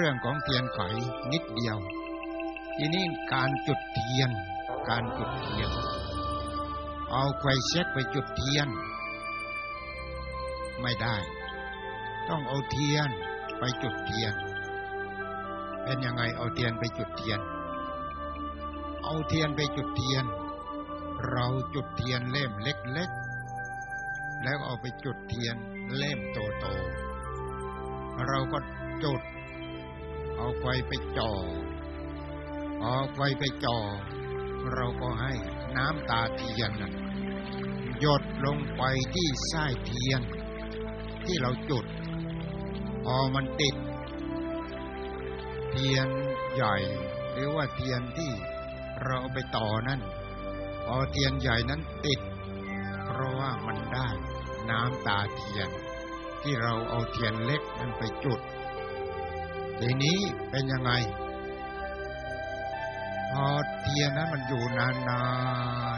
รื่องของเทียนไขนิดเดียว ทีนี้การจุดเทียน การจุดเทียน เอาไฟแช็กไปจุดเทียน ไม่ได้ ต้องเอาเทียนไปจุดเทียน เป็นยังไงเอาเทียนไปจุดเทียน เอาเทียนไปจุดเทียน เราจุดเทียนเล่มเล็กๆ แล้วเอาไปจุดเทียนเล่มโตๆเราก็จุด เอาไฟไปจ่อ เอาไฟไปจ่อ เราก็ให้น้ำตาเทียนนะหยดลงไปที่ไส้เทียน ที่เราจุด พอมันติด เทียนใหญ่ หรือว่าเทียนที่เราเอาไปต่อนั่นพอเทียนใหญ่นั้นติด เพราะว่ามันได้น้ำตาเทียน ที่เราเอาเทียนเล็กนั้นไปจุด ทีนี้เป็นยังไง พอเทียนนั้นมันอยู่นา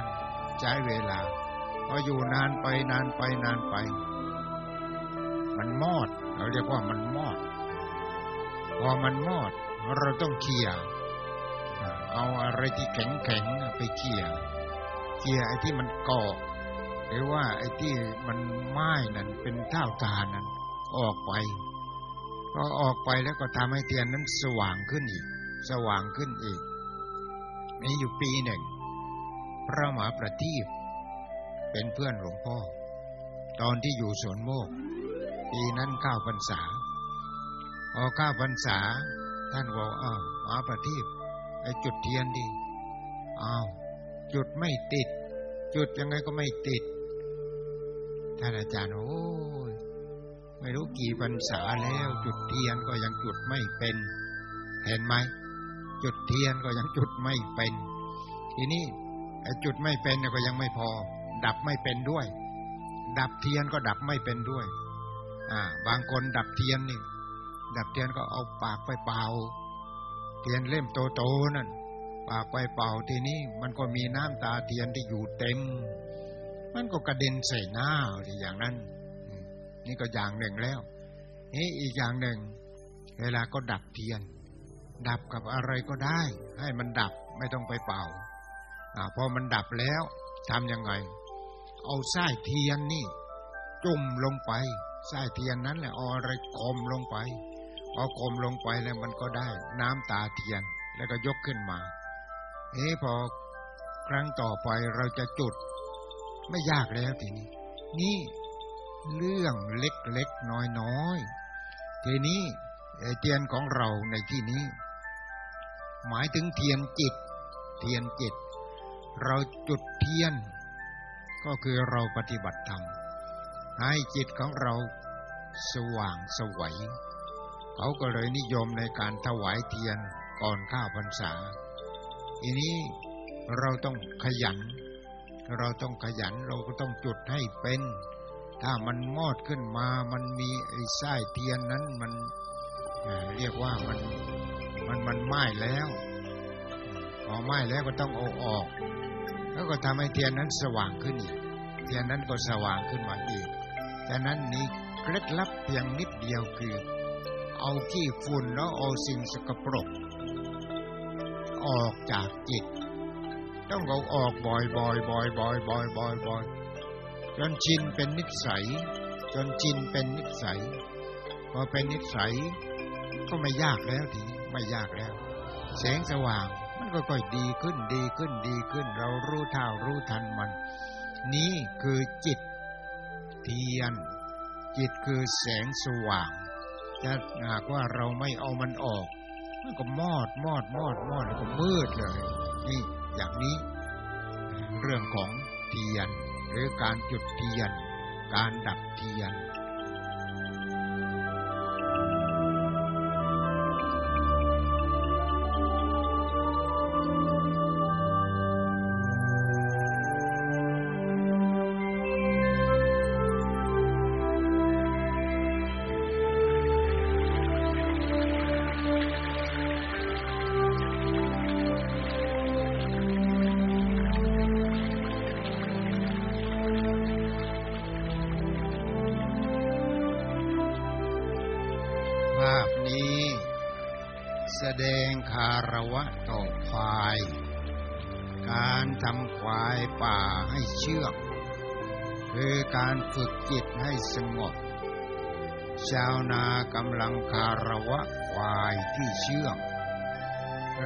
นๆใช้เวลา พออยู่นานไปนานไปนานไป มันมอด เราเรียกว่ามันมอด พอมันมอด เราต้องเขี่ยเอาอะไรที่แข็งๆไปเขี่ยเขี่ยไอ้ที่มันเกาะหรือว่าไอ้ที่มันไหม้นั่นเป็นเท่าทานนั้น ออกไป พอออกไปแล้วก็ทำให้เทียนนั้นสว่างขึ้นอีก สว่างขึ้นอีก มีอยู่ปีหนึ่ง พระมหาประทีปเป็นเพื่อนหลวงพ่อ ตอนที่อยู่สวนโมก ปีนั้นเก้าพรรษาพอเก้าพรรษา ท่านบอกอ้าวมหาประทีปไอจุดเทียนดิอ้าวจุดไม่ติด จุดยังไงก็ไม่ติด ท่านอาจารย์โอ้ ไม่รู้กี่พรรษาแล้ว จุดเทียนก็ยังจุดไม่เป็น เห็นไหมจุดเทียนก็ยังจุดไม่เป็น ทีนี้ไอจุดไม่เป็นก็ยังไม่พอ ดับไม่เป็นด้วย ดับเทียนก็ดับไม่เป็นด้วย อ่า บางคนดับเทียนนี่ ดับเทียนก็เอาปากไปเป่า เทียนเล่มโตๆนั่นปากไปเป่าทีนี้มันก็มีน้ำตาเทียนที่อยู่เต็ม มันก็กระเด็นใส่หน้าอย่างนั้น นี่ก็อย่างหนึ่งแล้ว นี่อีกอย่างหนึ่ง เวลาก็ดับเทียน ดับกับอะไรก็ได้ ให้มันดับไม่ต้องไปเป่าอพอมันดับแล้วทำยังไง เอาไส้เทียนนี่ จุ่มลงไปไส้เทียนนั้นแหละเอาอะไรคมลงไปเอาคมลงไปแล้วมันก็ได้ น้ำตาเทียนแล้วก็ยกขึ้นมาเฮ้พอครั้งต่อไปเราจะจุด ไม่ยากแล้วทีนี้ นี่ เรื่องเล็กๆน้อยๆทีนี้เทียนของเราในที่นี้ หมายถึงเทียนจิต เทียนจิต เราจุดเทียน ก็คือเราปฏิบัติธรรมให้จิตของเราสว่างสวัยเขาก็เลยนิยมในการถวายเทียนก่อนข้าวพรรษา ทีนี้เราต้องขยัน เราต้องขยันเราก็ต้องจุดให้เป็น ถ้ามันมอดขึ้นมา มันมีไอ้ไส้เทียนนั้นมันเรียกว่ามันมันมันไหม้แล้วพอไหม้แล้วก็ต้องเอาออก แล้วก็ทำให้เทียนนั้นสว่างขึ้นอีกเทียนนั้นก็สว่างขึ้นมาอีกฉะนั้นนี้เคล็ดลับเพียงนิดเดียวคือ เอาขี้ฝุ่นแล้วเอาสิ่งสกปรก ออกจากจิต ต้องเอาออกบ่อยๆบ่อยบ่อยๆบ่อยๆบ่อยๆ จนชินเป็นนิสัย จนชินเป็นนิสัย พอเป็นนิสัย ก็ไม่ยากแล้วทีไม่ยากแล้ว แสงสว่างมันก็ค่อยดีขึ้นดีขึ้นดีขึ้น เรารู้เท่ารู้ทันมัน นี้คือจิตเทียน จิตคือแสงสว่างถ้าหากว่าเราไม่เอามันออก มันก็มอดมอดมอดมอดแล้วก็มืดเลย นี่อย่างนี้ เรื่องของ เทียน หรือการจุดเทียน การดับเทียน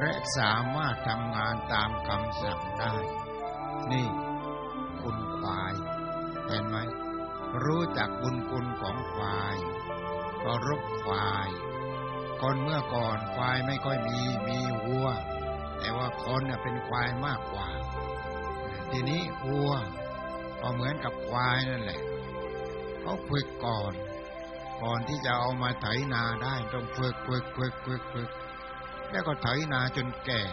และสามารถทำงานตามคำสั่งได้ นี่คุณควาย เห็นไหม รู้จักบุญคุณของควายเคารพควายคนเมื่อก่อนควายไม่ค่อยมีมีวัว แต่ว่าคนเน่ยเป็นควายมากกว่า ทีนี้วัวก็เหมือนกับควายนั่นแหละเขาฝึกก่อน ก่อนที่จะเอามาไถนาได้ต้องฝึกฝึกฝึกฝึกฝึก แล้วก็ไถนาจนแก่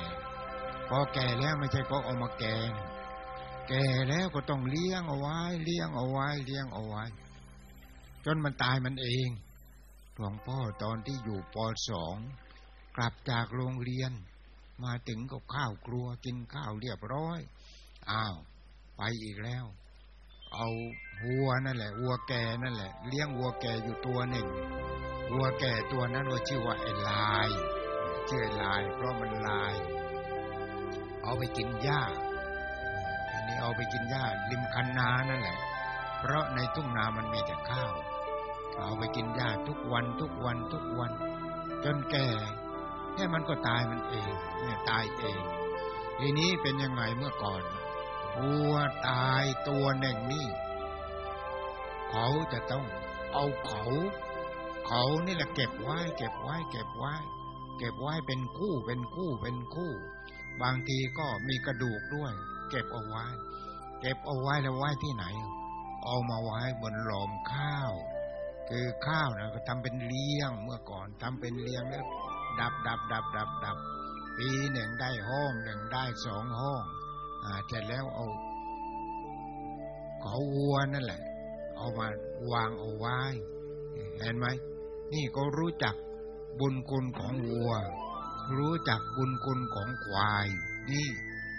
พอแก่แล้วไม่ใช่ก็เอามาแกงแก่แล้วก็ต้องเลี้ยงเอาไว้ เลี้ยงเอาไว้ เลี้ยงเอาไว้ จนมันตายมันเองหลวงพ่อตอนที่อยู่ปสองกลับจากโรงเรียน มาถึงก็ข้าวครัวกินข้าวเรียบร้อยอ้าว ไปอีกแล้ว เอาวัวนั่นแหละวัวแก่นั่นแหละ เลี้ยงวัวแก่อยู่ตัวหนึ่งวัวแก่ตัวนั้นว่าชื่อว่าไอ้ลาย ชื่อไอ้ลาย เพราะมันลาย เอาไปกินหญ้าทีนี้เอาไปกินหญ้าริมคันนานั่นแหละ เพราะในทุ่งนามันมีแต่ข้าว เอาไปกินหญ้าทุกวันทุกวันทุกวัน จนแก่เนี่มันก็ตายมันเองเนี่ยตายเองทีนี้เป็นยังไงเมื่อก่อนวัวตายตัวหนึ่งนี่เขาจะต้องเอาเขา เขานี่แหละเก็บไว้ เก็บไว้ เก็บไว้ เก็บไว้เป็นคู่เป็นคู่เป็นคู่ บางทีก็มีกระดูกด้วย เก็บเอาไว้ เก็บเอาไว้แล้วไว้ที่ไหน เอามาไว้บนหลอมข้าว คือข้าวนะก็ทำเป็นเลี้ยงเมื่อก่อนทำเป็นเลี้ยงแล้วดับดับดับดับดับปีหนึ่งได้ห้องหนึ่งได้สองห้องอ่าเสร็จแล้วเอาเขาวัวนั่นแหละ เอามาวางเอาไว้ เห็นไหม นี่ก็รู้จัก บุญคุณของวัว รู้จักบุญคุณของควาย นี่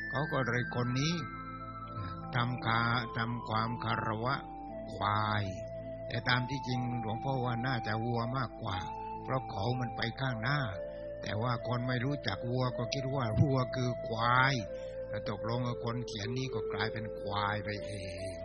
เขาก็เลยคนนี้ทำคาทำความคารวะควาย แต่ตามที่จริงหลวงพ่อว่าน่าจะวัวมากกว่า เพราะเขามันไปข้างหน้า แต่ว่าคนไม่รู้จักวัวก็คิดว่าวัวคือควายแต่ตกลงคนเขียนนี้ก็กลายเป็นควายไปเอง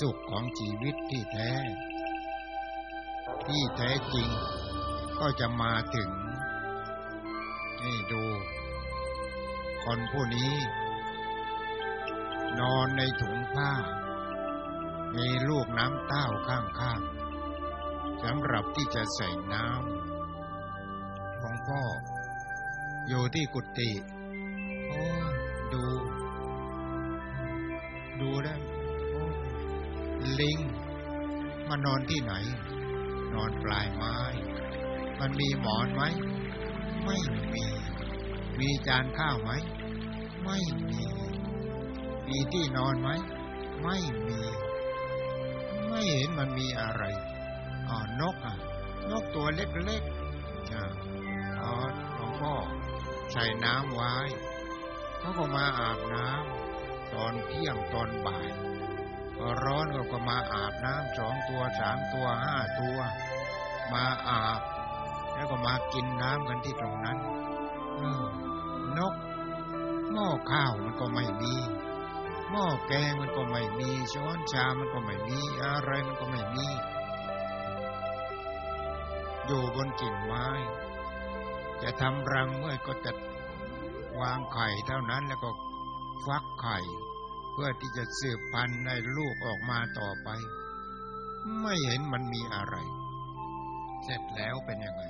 สุขของชีวิตที่แท้ ที่แท้จริงก็จะมาถึง นี่ดู คนผู้นี้ นอนในถุงผ้า มีลูกน้ำเต้าข้างๆสำหรับที่จะใส่น้ำของพ่อ อยู่ที่กุฏิโอ้ดู ดูแล้ว ลิงมานอนที่ไหน นอนปลายไม้ มันมีหมอนไหม ไม่มี มีจานข้าวไหม ไม่มี มีที่นอนไหม ไม่มี ไม่เห็นมันมีอะไรอ๋อนกอะ นกตัวเล็กๆอ่าอ๋อหลวงพ่อใส่น้ำไว้เขาก็มาอาบน้ำตอนเที่ยงตอนบ่าย ร้อนเขาก็มาอาบน้ำสองตัวสามตัวห้าตัว มาอาบ แล้วก็มากินน้ำกันที่ตรงนั้นนกหม้อข้าวมันก็ไม่มีหม้อแกงมันก็ไม่มีช้อนชามมันก็ไม่มีอะไรมันก็ไม่มีอยู่บนกิ่งไม้ จะทำรังเมื่อก็จะวางไข่เท่านั้นแล้วก็ฟักไข่ เพื่อที่จะสืบพันธุ์ให้ลูกออกมาต่อไป ไม่เห็นมันมีอะไร เสร็จแล้วเป็นยังไง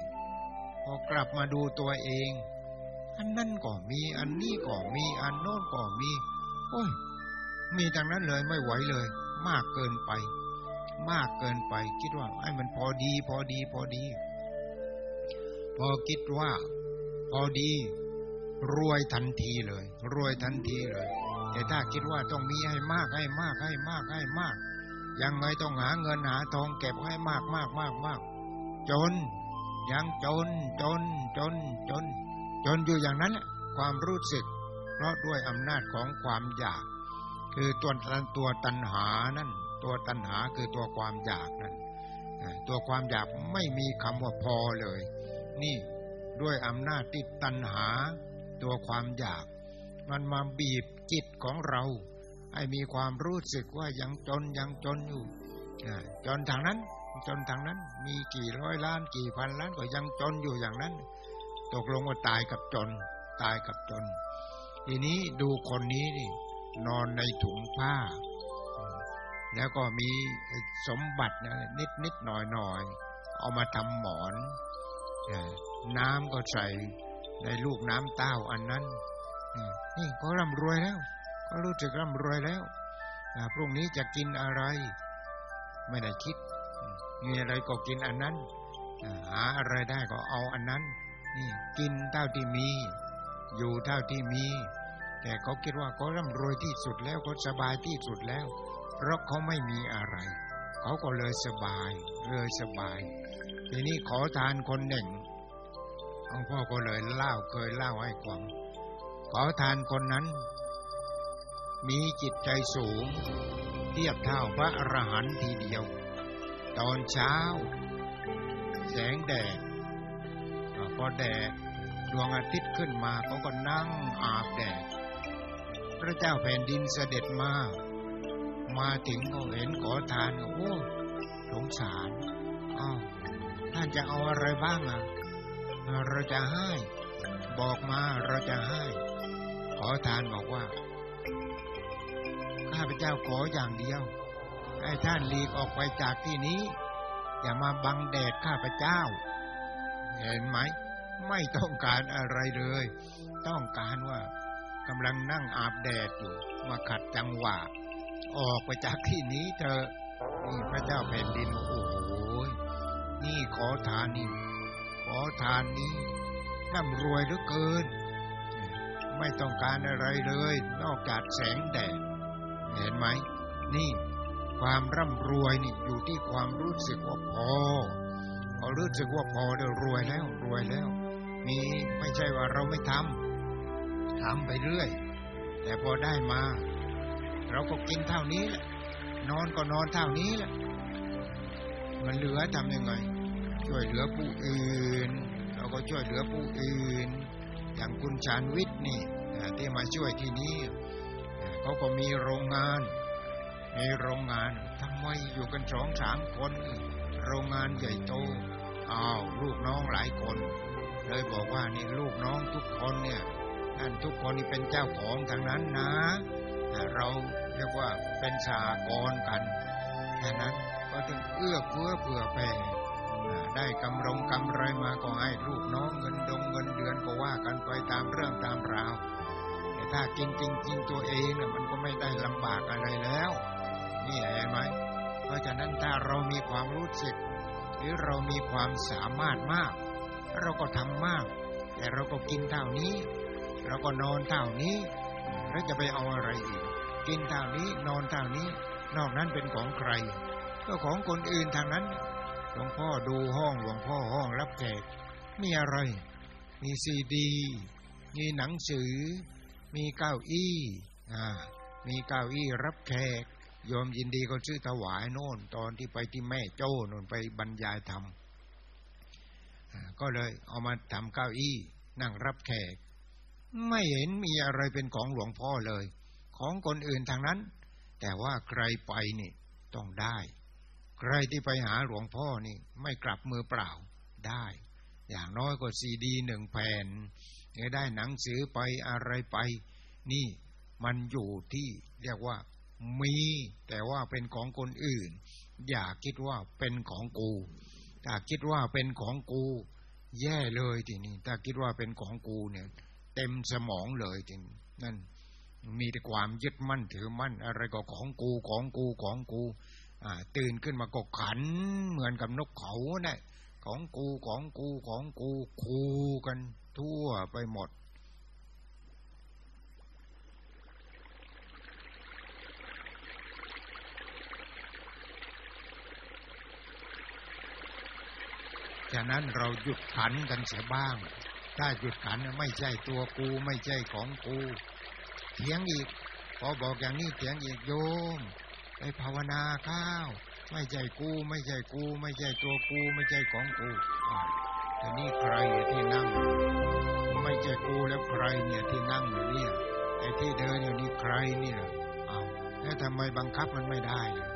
พอกลับมาดูตัวเอง อันนั่นก็มี อันนี้ก็มี อันโน้นก็มี โอ้ย มีทางนั้นเลยไม่ไหวเลย มากเกินไป มากเกินไปคิดว่าไอ้มันพอดี พอดี พอดี พอคิดว่า พอดี รวยทันทีเลย รวยทันทีเลย แต่ถ้าคิดว่าต้องมีให้มากให้มากให้มากให้มาก ยังไงต้องหาเงินหาทองเก็บให้มากมากมากมากจน ยังจนจนจนจน จนอยู่อย่างนั้นแหละความรู้สึก เพราะด้วยอำนาจของความอยาก คือตัวตันตัวตันหานั่น ตัวตัณหาคือตัวความอยากนั้นตัวความอยากไม่มีคำว่าพอเลย นี่ด้วยอำนาจที่ตัณหา ตัวความอยาก มันมาบีบ จิตของเรา ให้มีความรู้สึกว่ายังจนยังจนอยู่จนทางนั้น จนทางนั้น มีกี่ร้อยล้านกี่พันล้านก็ยังจนอยู่อย่างนั้น ตกลงว่าตายกับจน ตายกับจน ทีนี้ดูคนนี้นี่นอนในถุงผ้า แล้วก็มีสมบัตินะนิดนิดหน่อยหน่อยเอามาทำหมอนน้ำก็ใส่ในลูกน้ำเต้าอันนั้น นี่ก็ร่ำรวยแล้ว ก็รู้จักร่ำรวยแล้วพรุ่งนี้จะกินอะไร ไม่ได้คิดมีอะไรก็กินอันนั้นหาอะไรได้ก็เอาอันนั้น นี่กินเท่าที่มี อยู่เท่าที่มี แต่เขาคิดว่าเขาร่ำรวยที่สุดแล้วเขาสบายที่สุดแล้ว เพราะเขาไม่มีอะไร เขาก็เลยสบาย เลยสบาย ทีนี้ขอทานคนหนึ่งหลวงพ่อก็เลยเล่าเคยเล่าให้ฟัง ขอทานคนนั้น มีจิตใจสูง เทียบเท่าพระอรหันต์ทีเดียว ตอนเช้า แสงแดดพอแดดดวงอาทิตย์ขึ้นมาเขาก็นั่งอาบแดดพระเจ้าแผ่นดินเสด็จมา มาถึงก็เห็นขอทานโอ้สงสารอ้าวท่านจะเอาอะไรบ้างอะ เราจะให้ บอกมาเราจะให้ ทานบอกว่า ข้าพเจ้าขออย่างเดียว ให้ท่านหลีกออกไปจากที่นี้ อย่ามาบังแดดข้าพเจ้า เห็นไหม ไม่ต้องการอะไรเลย ต้องการว่ากำลังนั่งอาบแดดอยู่ มาขัดจังหวะ ออกไปจากที่นี้เถอะนี่พระเจ้าแผ่นดินโอ้โหนี่ขอทานนี่ขอทานนี้ร่ำรวยเหลือเกิน ไม่ต้องการอะไรเลย นอกจากแสงแดดเห็นไหม นี่ ความร่ำรวยนี่อยู่ที่ความรู้สึกว่าพอพอรู้สึกว่าพอเดี๋ยวรวยแล้วรวยแล้วมีไม่ใช่ว่าเราไม่ทำทำไปเรื่อย แต่พอได้มา เราก็กินเท่านี้แหละนอนก็นอนเท่านี้แหละมันเหลือทำยังไง ช่วยเหลือผู้อื่น เราก็ช่วยเหลือผู้อื่น อย่างคุณชานวิทย์นี่ที่มาช่วยที่นี้เขาก็มีโรงงาน มีโรงงานทำไมอยู่กันสองสามคน โรงงานใหญ่โตอ้าวลูกน้องหลายคน เลยบอกว่านี่ลูกน้องทุกคนเนี่ยนั่นทุกคนนี่เป็นเจ้าของทางนั้นนะเราเรียกว่าเป็นสากรกันแค่นั้นก็ถึงเอื้อเฟื้อเผื่อแผ่ ได้กำรงกำไรมาก็ให้ลูกน้องเงินดงเงินเดือนก็ว่ากันไปตามเรื่องตามราวแต่ถ้ากินจริงๆตัวเองเนี่ยมันก็ไม่ได้ลำบากอะไรแล้ว นี่เห็นไหมเพราะฉะนั้นถ้าเรามีความรู้สึก หรือเรามีความสามารถมาก เราก็ทำมาก แต่เราก็กินเท่านี้ เราก็นอนเท่านี้แล้วจะไปเอาอะไรอีก กินเท่านี้นอนเท่านี้ นอกนั้นเป็นของใครก็ของคนอื่นทางนั้น หลวงพ่อดูห้องหลวงพ่อห้องรับแขกมีอะไร มีซีดี มีหนังสือ มีเก้าอี้อ่ามีเก้าอี้รับแขกยอมยินดีก็ซื้อถวายโน่น ตอนที่ไปที่แม่โจ้นนไปบรรยายธรรมก็เลยเอามาทำเก้าอี้ นั่งรับแขก ไม่เห็นมีอะไรเป็นของหลวงพ่อเลย ของคนอื่นทางนั้น แต่ว่าใครไปนี่ต้องได้ ใครที่ไปหาหลวงพ่อนี่ ไม่กลับมือเปล่าได้ อย่างน้อยก็ซีดีหนึ่งแผ่นได้หนังสือไปอะไรไป นี่มันอยู่ที่เรียกว่ามีแต่ว่าเป็นของคนอื่น อย่าคิดว่าเป็นของกู ถ้าคิดว่าเป็นของกู แย่เลยทีนี้ ถ้าคิดว่าเป็นของกูเนี่ย เต็มสมองเลยทีนี้นั่นมีแต่ความยึดมั่นถือมั่นอะไรก็ของกูของกูของกู ตื่นขึ้นมาก็ขัน เหมือนกับนกเขาเนี่ยของกูของกูของกูคูกันทั่วไปหมด ฉะนั้นเราหยุดขันกันเสียบ้าง ถ้าหยุดขันไม่ใช่ตัวกูไม่ใช่ของกู เถียงอีกพอบอกอย่างนี้เถียงอีกโยม ภาวนาข้าว ไม่ใช่กู ไม่ใช่กู ไม่ใช่ตัวกู ไม่ใช่ของกูแต่นี่ใครที่นั่ง ไม่ใช่กูแล้วใครเนี่ยที่นั่งอยู่เนี่ยไอ้ที่เดินอยู่นี่ใครเนี่ยอ้าแล้วทำไมบังคับมันไม่ได้ล่ะ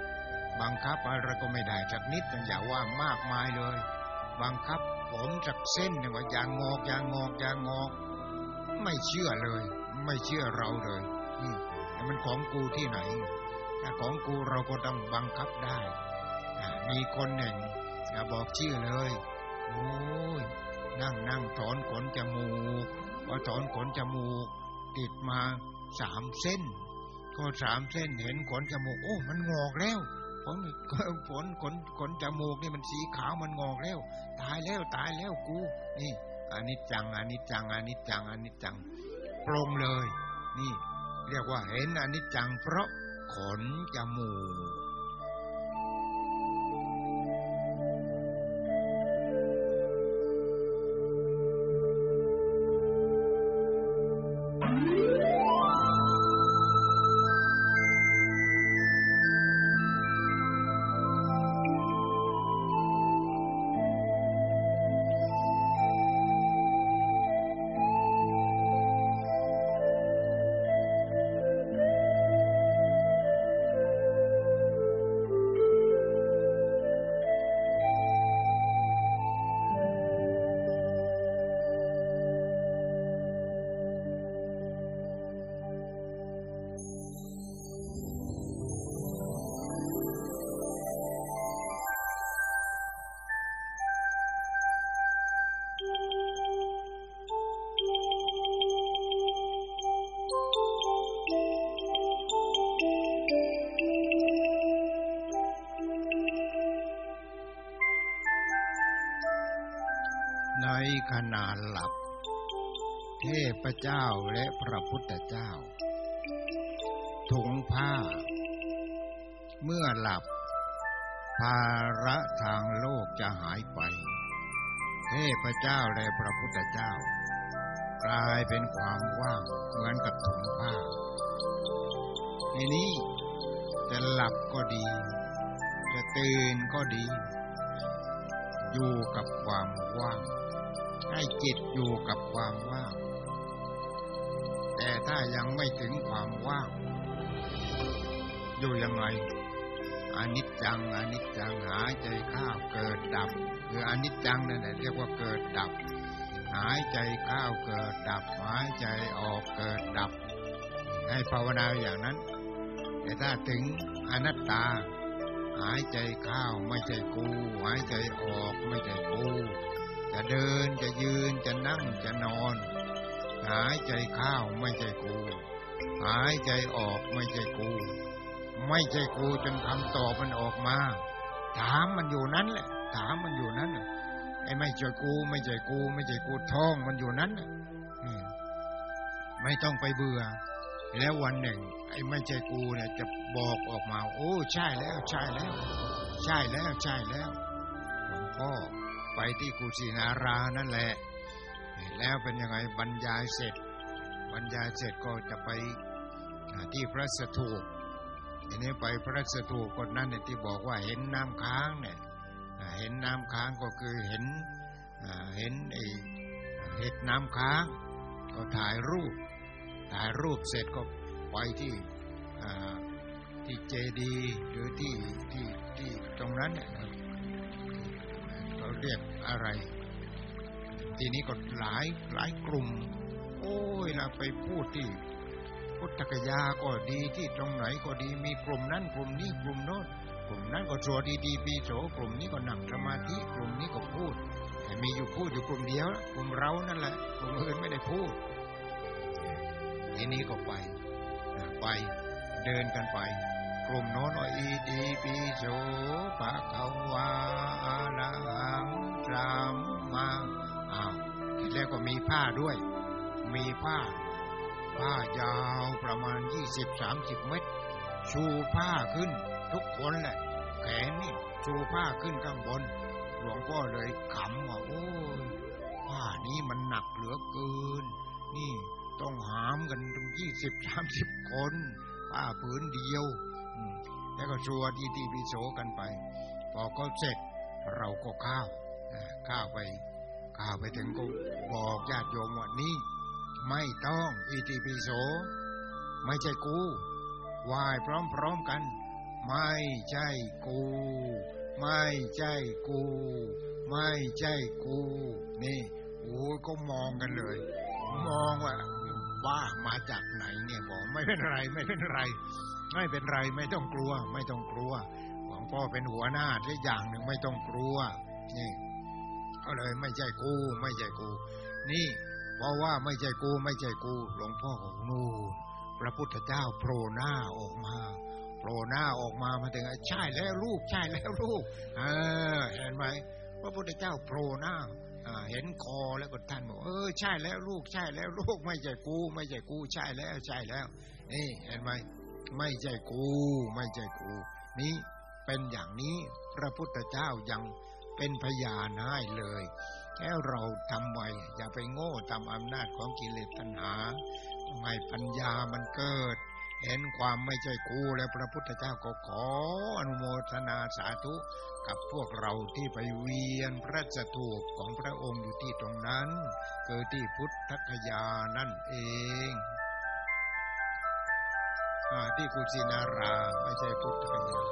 บังคับอะไรก็ไม่ได้สักนิดนึงอย่าว่ามากมายเลย บังคับผมสักเส้นหนึ่งว่าอย่างงอกอย่างงอกอย่างงอก ไม่เชื่อเลย ไม่เชื่อเราเลยอืมแต่มันของกูที่ไหน ของกูเราก็ต้องบังคับได้ มีคนหนึ่งบอกชื่อเลย โอ้ย นั่งนั่งถอนขนจมูกพอถอนขนจมูก ติดมาสามเส้น ก็สามเส้นเห็นขนจมูก โอ้ มันงอกแล้วผลผลขนขนจมูกนี่มันสีขาวมันงอกแล้ว ตายแล้วตายแล้วกู นี่อานิจจังอานิจจังอานิจจังอานิจจังปรงเลย นี่ เรียกว่าเห็นอนิจจังเพราะ ขนจมูก เจ้าและพระพุทธเจ้า ถุงผ้า เมื่อหลับ ภาระทางโลกจะหายไป เทพเจ้าและพระพุทธเจ้า กลายเป็นความว่างเหมือนกับถุงผ้าทีนี้จะหลับก็ดี จะตื่นก็ดี อยู่กับความว่างให้จิตอยู่กับความว่าง แต่ถ้ายังไม่ถึงความว่าง อยู่ยังไงอนิจจังอนิจจังหายใจเข้าเกิดดับคืออนิจจังนั่นแหละเรียกว่าเกิดดับ หายใจเข้าเกิดดับ หายใจออกเกิดดับ ให้ภาวนาอย่างนั้น แต่ถ้าถึงอนัตตา หายใจเข้าไม่ใช่กู หายใจออกไม่ใช่กู จะเดินจะยืนจะนั่งจะนอน หายใจเข้าไม่ใช่กู หายใจออกไม่ใช่กู ไม่ใช่กูจนคำตอบมันออกมา ถามมันอยู่นั้นแหละ ถามมันอยู่นั้นน่ะไอ้ไม่ใช่กู ไม่ใช่กู ไม่ใช่กูท้องมันอยู่นั้นน่ไม่ต้องไปเบื่อ แล้ววันหนึ่ง ไอ้ไม่ใช่กูเนี่ยจะบอกออกมา โอ้ใช่แล้ว ใช่แล้ว ใช่แล้วใช่แล้วหลวงพ่อไปที่กุสินารานั่นแหละ แล้วเป็นยังไงบรรยายเสร็จ บรรยายเสร็จก็จะไปที่พระสถูปทีนี้ไปพระสถูปคนนั้นเนี่ยที่บอกว่าเห็นน้ำค้างเนี่ยเห็นน้ำค้างก็คือเห็นเห็นไอเห็ดน้ำค้าง ก็ถ่ายรูป ถ่ายรูปเสร็จก็ไปที่ที่เจดีย์หรือที่ที่ที่ตรงนั้นเนี่ยเขาเรียกอะไร ทีนี้ก็หลายหลายกลุ่ม โอ้ยนะไปพูดที่พุทธกยาก็ดีที่ตรงไหนก็ดีมีกลุ่มนั้นกลุ่มนี้กลุ่มโน้นกลุ่มนั้นก็สวดดีๆปีโสกลุ่มนี้ก็นั่งสมาธิกลุ่มนี้ก็พูด แต่มีอยู่พูดอยู่กลุ่มเดียวกลุ่มเรานั่นแหละกลุ่มอื่นไม่ได้พูด ทีนี้ก็ไปไปเดินกันไปกลุ่มโน้นว่าอีดีปีโสปะเขาวาอะระหังสามมา อ้าวทีแรกก็มีผ้าด้วย มีผ้า ผ้ายาวประมาณยี่สิบสามสิบเมตร ชูผ้าขึ้นทุกคนแหละ แขนนี่ชูผ้าขึ้นข้างบน หลวงพ่อเลยขำว่าโอ้ยผ้านี้มันหนักเหลือเกิน นี่ต้องหามกันถึงยี่สิบสามสิบคนผ้าผืนเดียวแล้วก็สวดอิติปิโสกันไป พอเขาเสร็จเราก็ข้าวข้าวไป ข้าวไปถึงก็บอกญาติโยมว่านี่ไม่ต้องอิติปิโส ไม่ใช่กูไหว้พร้อมๆกัน ไม่ใช่กู ไม่ใช่กู ไม่ใช่กู นี่โอ้ก็มองกันเลย มองว่าบ้ามาจากไหนเนี่ยบอกไม่เป็นไรไม่เป็นไร ไม่เป็นไรไม่ต้องกลัว ไม่ต้องกลัวหลวงพ่อเป็นหัวหน้าได้อย่างหนึ่งไม่ต้องกลัวนี่ ก็เลย ไม่ใช่กู ไม่ใช่กู นี่เพราะว่าไม่ใช่กูไม่ใช่กูหลวงพ่อของนูนพระพุทธเจ้าโผล่หน้าออกมาโผล่หน้าออกมามาถึงใช่แล้วลูกใช่แล้วลูกเออเห็นไหมพระพุทธเจ้าโผล่หน้าเห็นคอแล้วก็ท่านบอกเออใช่แล้วลูกใช่แล้วลูกไม่ใช่กู ไม่ใช่กู ใช่แล้วใช่แล้ว นี่เห็นไหมไม่ใช่กู ไม่ใช่กู นี่เป็นอย่างนี้พระพุทธเจ้ายัง เป็นพยานให้เลยแค่เราทำไว้อย่าไปโง่ตามอำนาจของกิเลสตัณหาให้ปัญญามันเกิด เห็นความไม่ใช่กูแล้วพระพุทธเจ้าก็ขออนุโมทนาสาธุกับพวกเราที่ไปเวียนพระสถูปของพระองค์อยู่ที่ตรงนั้น เกิดที่พุทธคยานั่นเองอที่กุสินาราไม่ใช่พุทธคยา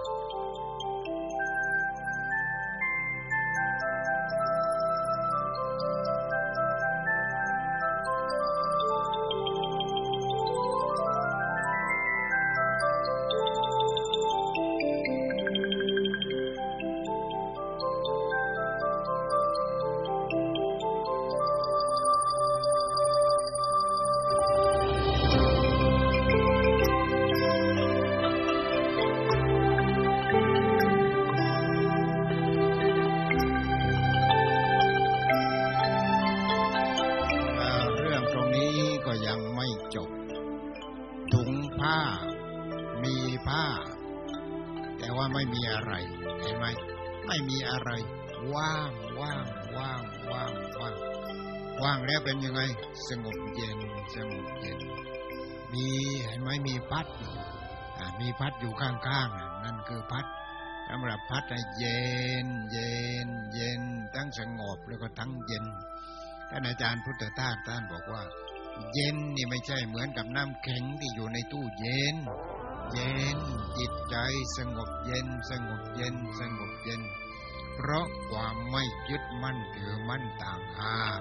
ดอยู่มีพัดอยู่ข้างๆนั่นคือพัดสำหรับพัดเย็น เย็น เย็น ทั้งสงบแล้วก็ทั้งเย็นท่านอาจารย์พุทธทาสท่านบอกว่า เย็นนี่ไม่ใช่เหมือนกับน้ำแข็งที่อยู่ในตู้เย็น เย็นจิตใจสงบเย็น สงบเย็น สงบเย็น เพราะความไม่ยึดมั่นถือมั่นต่างหาก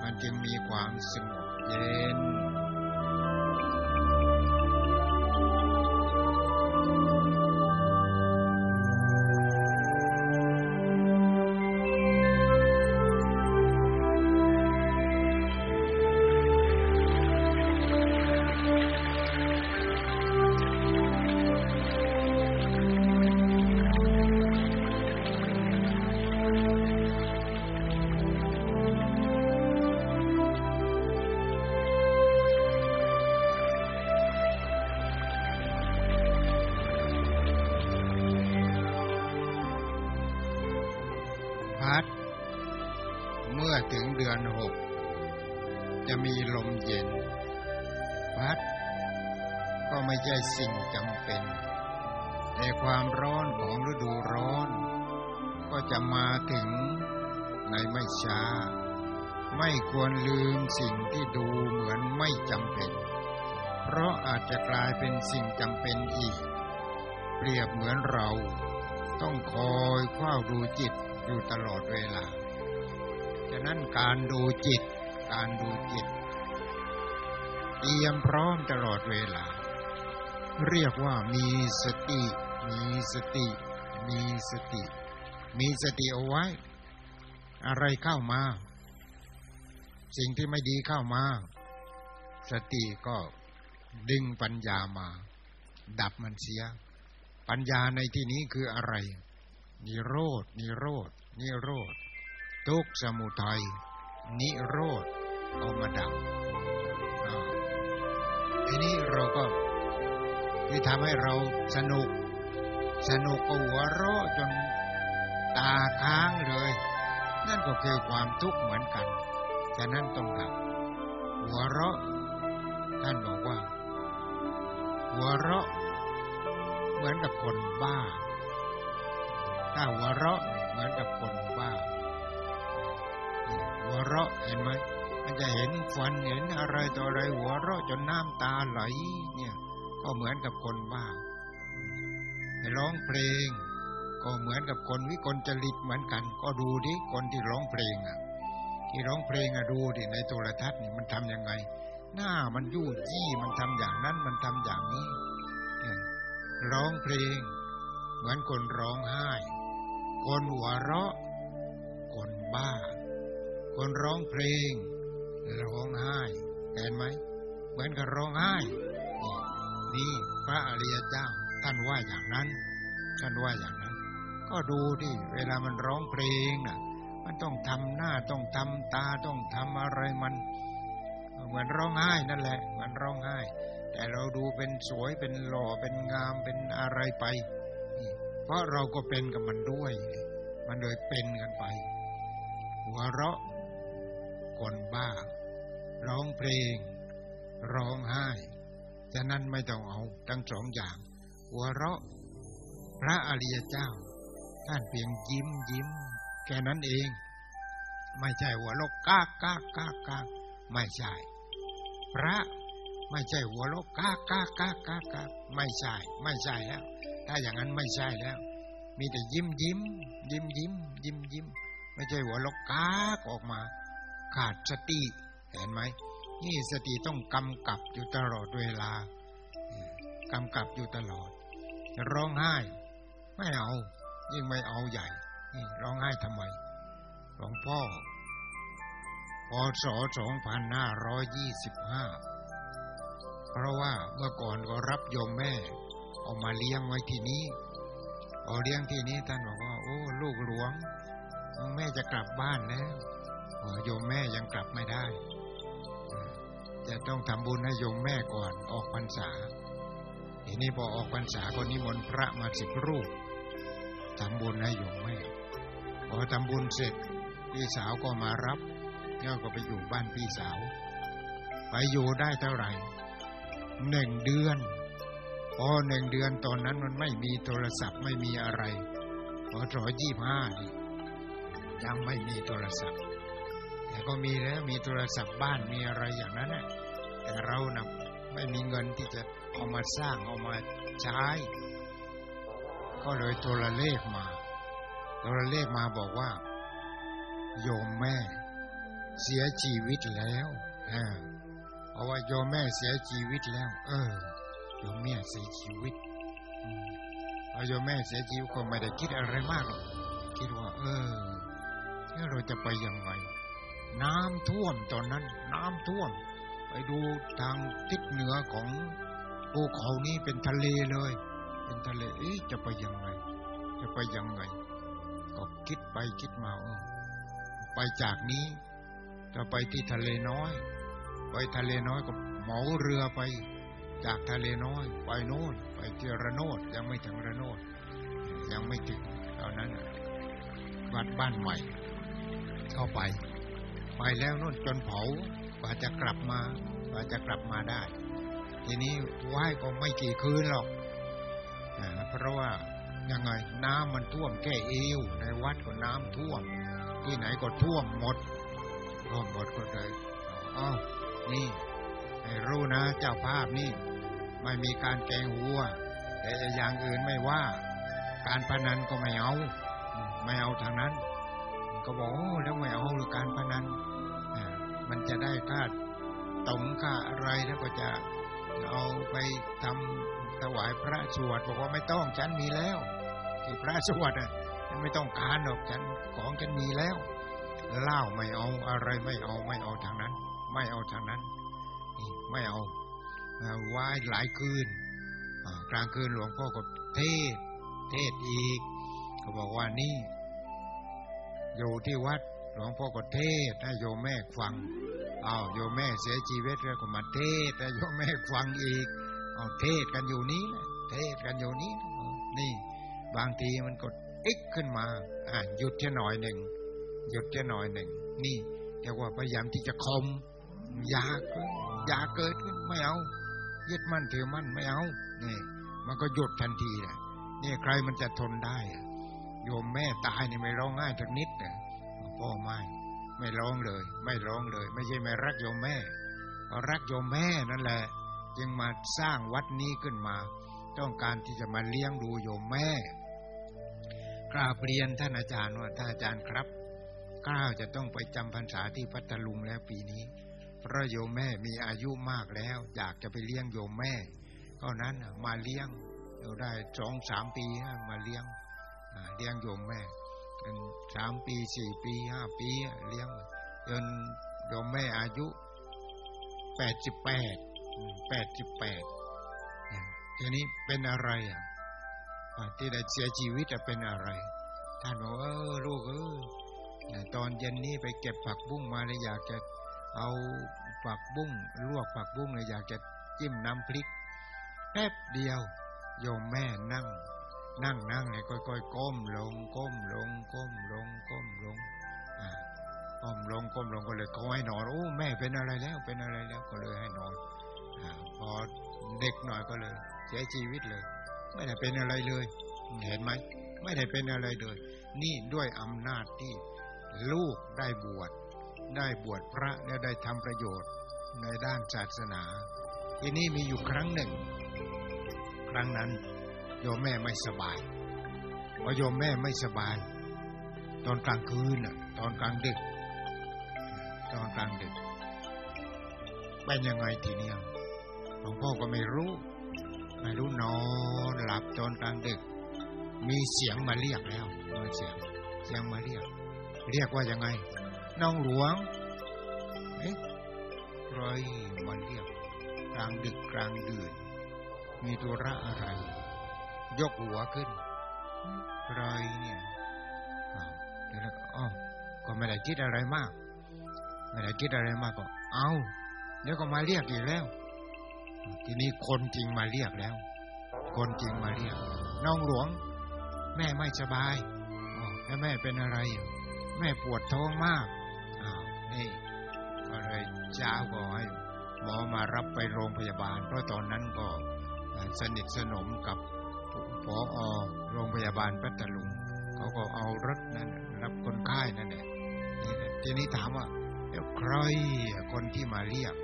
มันจึงมีความสงบเย็น สติเอาไว้ อะไรเข้ามา สิ่งที่ไม่ดีเข้ามา สติก็ดึงปัญญามา ดับมันเสีย ปัญญาในที่นี้คืออะไร นิโรดนิโรดนิโรดทุกสมุทัยนิโรธเอามาดับทีนี้เราก็ที่ทำให้เราสนุก สนุกก็หัวเราะจน ตาค้างเลย นั่นก็คือความทุกข์เหมือนกัน ฉะนั้นต้องดับ หัวเราะ ท่านบอกว่า หัวเราะมมือนกับคนบ้า ถ้าหัวเราะเหมือนกับคนบ้า หัวเราะเห็นไหมมันจะเห็นฟันเห็นอะไรต่ออะไรหัวเราะจนน้ำตาไหล เนี่ย ก็เหมือนกับคนบ้าร้องเพลง ก็เหมือนกับคนวิกลจริตเหมือนกัน ก็ดูดิคนที่ร้องเพลงอะ ที่ร้องเพลงอะดูดิในโทรทัศน์นี่มันทำยังไง หน้ามันยู่ยี่มันทำอย่างนั้นมันทำอย่างนี้ร้องเพลง เหมือนคนร้องไห้ คนหัวเราะ คนบ้า คนร้องเพลง ร้องไห้เห็นไหมเหมือนกับร้องไห้ นี่พระอริยเจ้าท่านว่าอย่างนั้น ท่านว่าอย่างนั้น ก็ดูดิเวลามันร้องเพลงน่ะ มันต้องทำหน้าต้องทำตาต้องทำอะไรมัน เหมือนร้องไห้นั่นแหละมือนร้องไห้ แต่เราดูเป็นสวยเป็นหล่อเป็นงามเป็นอะไรไปเพราะเราก็เป็นกับมันด้วย มันเลยเป็นกันไป หัวเราะคนบ้า ร้องเพลง ร้องไห้ฉะนั้นไม่ต้องเอาทั้งสองอย่าง หัวเราะ พระอริยเจ้า ท่านเพียงยิ้มยิ้ม แค่นั้นเอง ไม่ใช่หัวโลกกากกากกากกากไม่ใช่ พระไม่ใช่หัวโลกกากกากกากกากกากไม่ใช่ ไม่ใช่แล้ว ถ้าอย่างนั้นไม่ใช่แล้ว มีแต่ยิ้มยิ้ม ยิ้มยิ้ม ยิ้มยิ้ม ไม่ใช่หัวโลกกากออกมา ขาดสติเห็นไหมนี่สติต้องกำกับอยู่ตลอดเวลากำกับอยู่ตลอด ร้องไห้ ไม่เอา ยิ่งไม่เอาใหญ่นี่ร้องไห้ทำไมหลวงพ่อพศ2525เพราะว่าเมื่อก่อนก็รับโยมแม่เอามาเลี้ยงไว้ที่นี้เอาเลี้ยงที่นี้ท่านบอกว่า โอ้ ลูกหลวงแม่จะกลับบ้านแล้วโยมแม่ยังกลับไม่ได้ จะต้องทำบุญให้โยมแม่ก่อนออกพรรษา ทีนี้พอออกพรรษาก็นิมนต์พระมาสิบรูป ทำบุญให้โยมแม่พอทำบุญเสร็จพี่สาวก็มารับเนี่ยก็ไปอยู่บ้านพี่สาว ไปอยู่ได้เท่าไหร่หนึ่งเดือนพอหนึ่งเดือนตอนนั้นมันไม่มีโทรศัพท์ไม่มีอะไรพอถอยยี่ห้านี่ยังไม่มีโทรศัพท์ แต่ก็มีแล้วมีโทรศัพท์บ้านมีอะไรอย่างนั้นแหละแต่เรานะ่ะไม่มีเงินที่จะเอามาสร้างเอามาใช้ ก็เลยโทรเลขมาโทรเลขมาบอกว่า โยมแม่ เสียชีวิตแล้วเพราะว่าโยมแม่เสียชีวิตแล้ว เออโยมแม่เสียชีวิตพอโยมแม่เสียชีวิตก็ไม่ได้คิดอะไรมากหรอกคิดว่า เออนี่เราจะไปยังไงน้ำท่วมตอนนั้น น้ำท่วม ไปดูทางทิศเหนือของภูเขานี้เป็นทะเลเลย เป็นทะเลเอ๊ะจะไปยังไง จะไปยังไง ก็คิดไปคิดมาเออไปจากนี้จะไปที่ทะเลน้อย ไปทะเลน้อยก็เหมาเรือไป จากทะเลน้อย ไปโน่น ไปที่ระโนดยังไม่ถึงระโนดยังไม่ถึงตอนนั้นวัดบ้านใหม่ เข้าไป ไปแล้วนู่นจนเผากว่าจะกลับมากว่าจะกลับมาได้ ทีนี้ไหว้ก็ไม่กี่คืนหรอก เพราะว่ายังไงน้ำมันท่วมแค่เอวในวัดก็น้ำท่วม ที่ไหนก็ท่วมหมดท่วมหมดก็เลยอ๋อนี่ให้รู้นะ เจ้าภาพนี่ไม่มีการแกงหัวแต่อย่างอื่นไม่ว่า การพนันก็ไม่เอา ไม่เอาทางนั้น ก็บอกแล้วไม่เอาหรือการพนันมันจะได้ค่าตงค่าอะไรแล้วก็จะเอาไปทำ ถวายพระสวดบอกว่าไม่ต้องฉันมีแล้วที่พระสวดอะฉันไม่ต้องการหรอกฉันของฉันมีแล้วเล่าไม่เอาอะไรไม่เอาไม่เอาทางนั้น ไม่เอาทางนั้นไม่เอาไหว้หลายคืนกลางคืนหลวงพ่อก็เทศเทศอีกเขาบอกว่านี่อยู่ที่วัดหลวงพ่อก็เทศให้โยมแม่ฟังอ้าวโยมแม่เสียชีวิตแล้วก็มาเทศให้โยมแม่ฟังอีก เอาเทศกันอยู่นี้เทศกันอยู่นี้ นี่ บางทีมันก็อิกขึ้นมา อ่าหยุดแค่หน่อยหนึ่งหยุดแค่หน่อยหนึ่งนี่เรียกว่าพยายามที่จะคมอยากอยากเกิดขึ้นไม่เอายึดมั่นถือมั่นไม่เอานี่มันก็หยุดทันทีนะนี่ใครมันจะทนได้อะโยมแม่ตายนี่ไม่ร้องไห้สักนิดเนี่ยพ่อไม่ไม่ร้องเลย ไม่ร้องเลย ไม่ใช่ไม่รักโยมแม่ก็รักโยมแม่นั่นแหละ จึงมาสร้างวัดนี้ขึ้นมา ต้องการที่จะมาเลี้ยงดูโยมแม่ กราบเรียนท่านอาจารย์ว่าท่านอาจารย์ครับก้าวจะต้องไปจำพรรษาที่พัทลุงแล้วปีนี้ เพราะโยมแม่มีอายุมากแล้ว อยากจะไปเลี้ยงโยมแม่ ก็นั้นมาเลี้ยงเราได้สองสามปีมาเลี้ยงเลี้ยงโยมแม่เป็นสามปีสี่ปีห้าปีเลี้ยงจนโยมแม่อายุแปดสิบแปด แปดสิบแปดทีนี้เป็นอะไรอะที่ได้เสียชีวิตจะเป็นอะไร ท่านบอกเออลูกเออตอนเย็นนี้ไปเก็บผักบุ้งมาเลยอยากจะเอาผักบุ้งลวกผักบุ้งเลยอยากจะจิ้มน้ำพริก แป๊บเดียว โยมแม่นั่ง นั่งนั่งเนี่ยค่อยๆก้มลงก้มลงก้มลงก้มลงอ่าก้มลงก้มลงก็เลยเขาให้นอนโอ้แม่เป็นอะไรแล้วเป็นอะไรแล้วก็เลยให้นอน พอเด็กหน่อยก็เลย เสียชีวิตเลย ไม่ได้เป็นอะไรเลย เห็นไหมไม่ได้เป็นอะไรเลย นี่ด้วยอำนาจที่ลูกได้บวชได้บวชพระและได้ทำประโยชน์ในด้านศาสนา ที่นี่มีอยู่ครั้งหนึ่ง ครั้งนั้น โยมแม่ไม่สบายพอโยมแม่ไม่สบาย ตอนกลางคืนตอนกลางดึก ตอนกลางดึกเป็นยังไงทีเนี้ย หลวงพ่อก็ไม่รู้ ไม่รู้นอนหลับตอนกลางดึก มีเสียงมาเรียกแล้วมีเสียงเสียงมาเรียก เรียกว่ายังไง น้องหลวงเอ๊ะรอยมันเรียก กลางดึกกลางดื่น มีธุระอะไร ยกหัวขึ้นรอยเนี่ยเดี๋ยวแล้วอ๋อก็ไม่ได้คิดอะไรมาก ไม่ได้คิดอะไรมากก็ เอาเดี๋ยวก็มาเรียกอีกแล้ว ทีนี้คนจริงมาเรียกแล้ว คนจริงมาเรียก น้องหลวง แม่ไม่สบายแล้วแม่เป็นอะไร แม่ปวดท้องมากนี่ก็เลยเช้าก็ให้หมอมารับไปโรงพยาบาล เพราะตอนนั้นก็สนิทสนมกับผออโรงพยาบาลพัทลุงเขาก็เอารถนั้นรับคนไข้นั่นแหละทีนี้ถามว่าเดี๋ยวใครคนที่มาเรียก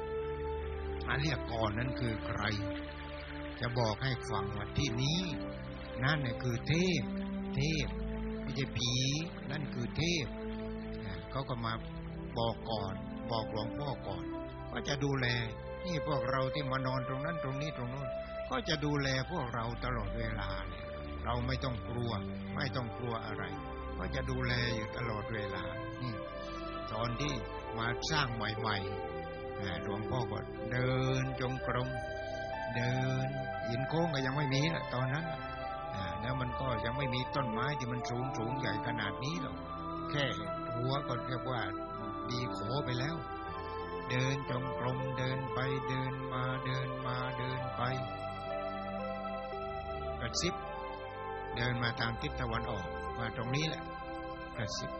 มาเรียกก่อนนั้นคือใคร จะบอกให้ฟังว่าที่นี้ นั่นเนี่ยคือเทพ เทพไม่ใช่ผีนั่นคือเทพเขาก็มาบอกก่อน บอกหลวงพ่อก่อน ก็จะดูแลนี่พวกเราที่มานอนตรงนั้นตรงนี้ตรงนู้นก็จะดูแลพวกเราตลอดเวลาเลยเราไม่ต้องกลัว ไม่ต้องกลัวอะไร ก็จะดูแลอยู่ตลอดเวลานี่ตอนที่มาสร้างใหม่ๆ หลวงพ่อก็เดินจงกรม เดินหินโค้งก็ยังไม่มีนะตอนนั้นแล้วมันก็ยังไม่มีต้นไม้ที่มันสูงสูงใหญ่ขนาดนี้หรอก แค่หัวก็เรียกว่าดีโขไปแล้ว เดินจงกรมเดินไปเดินมาเดินมาเดินไปกระซิบเดินมาทางทิศตะวันออก มาตรงนี้แหละกระซิบ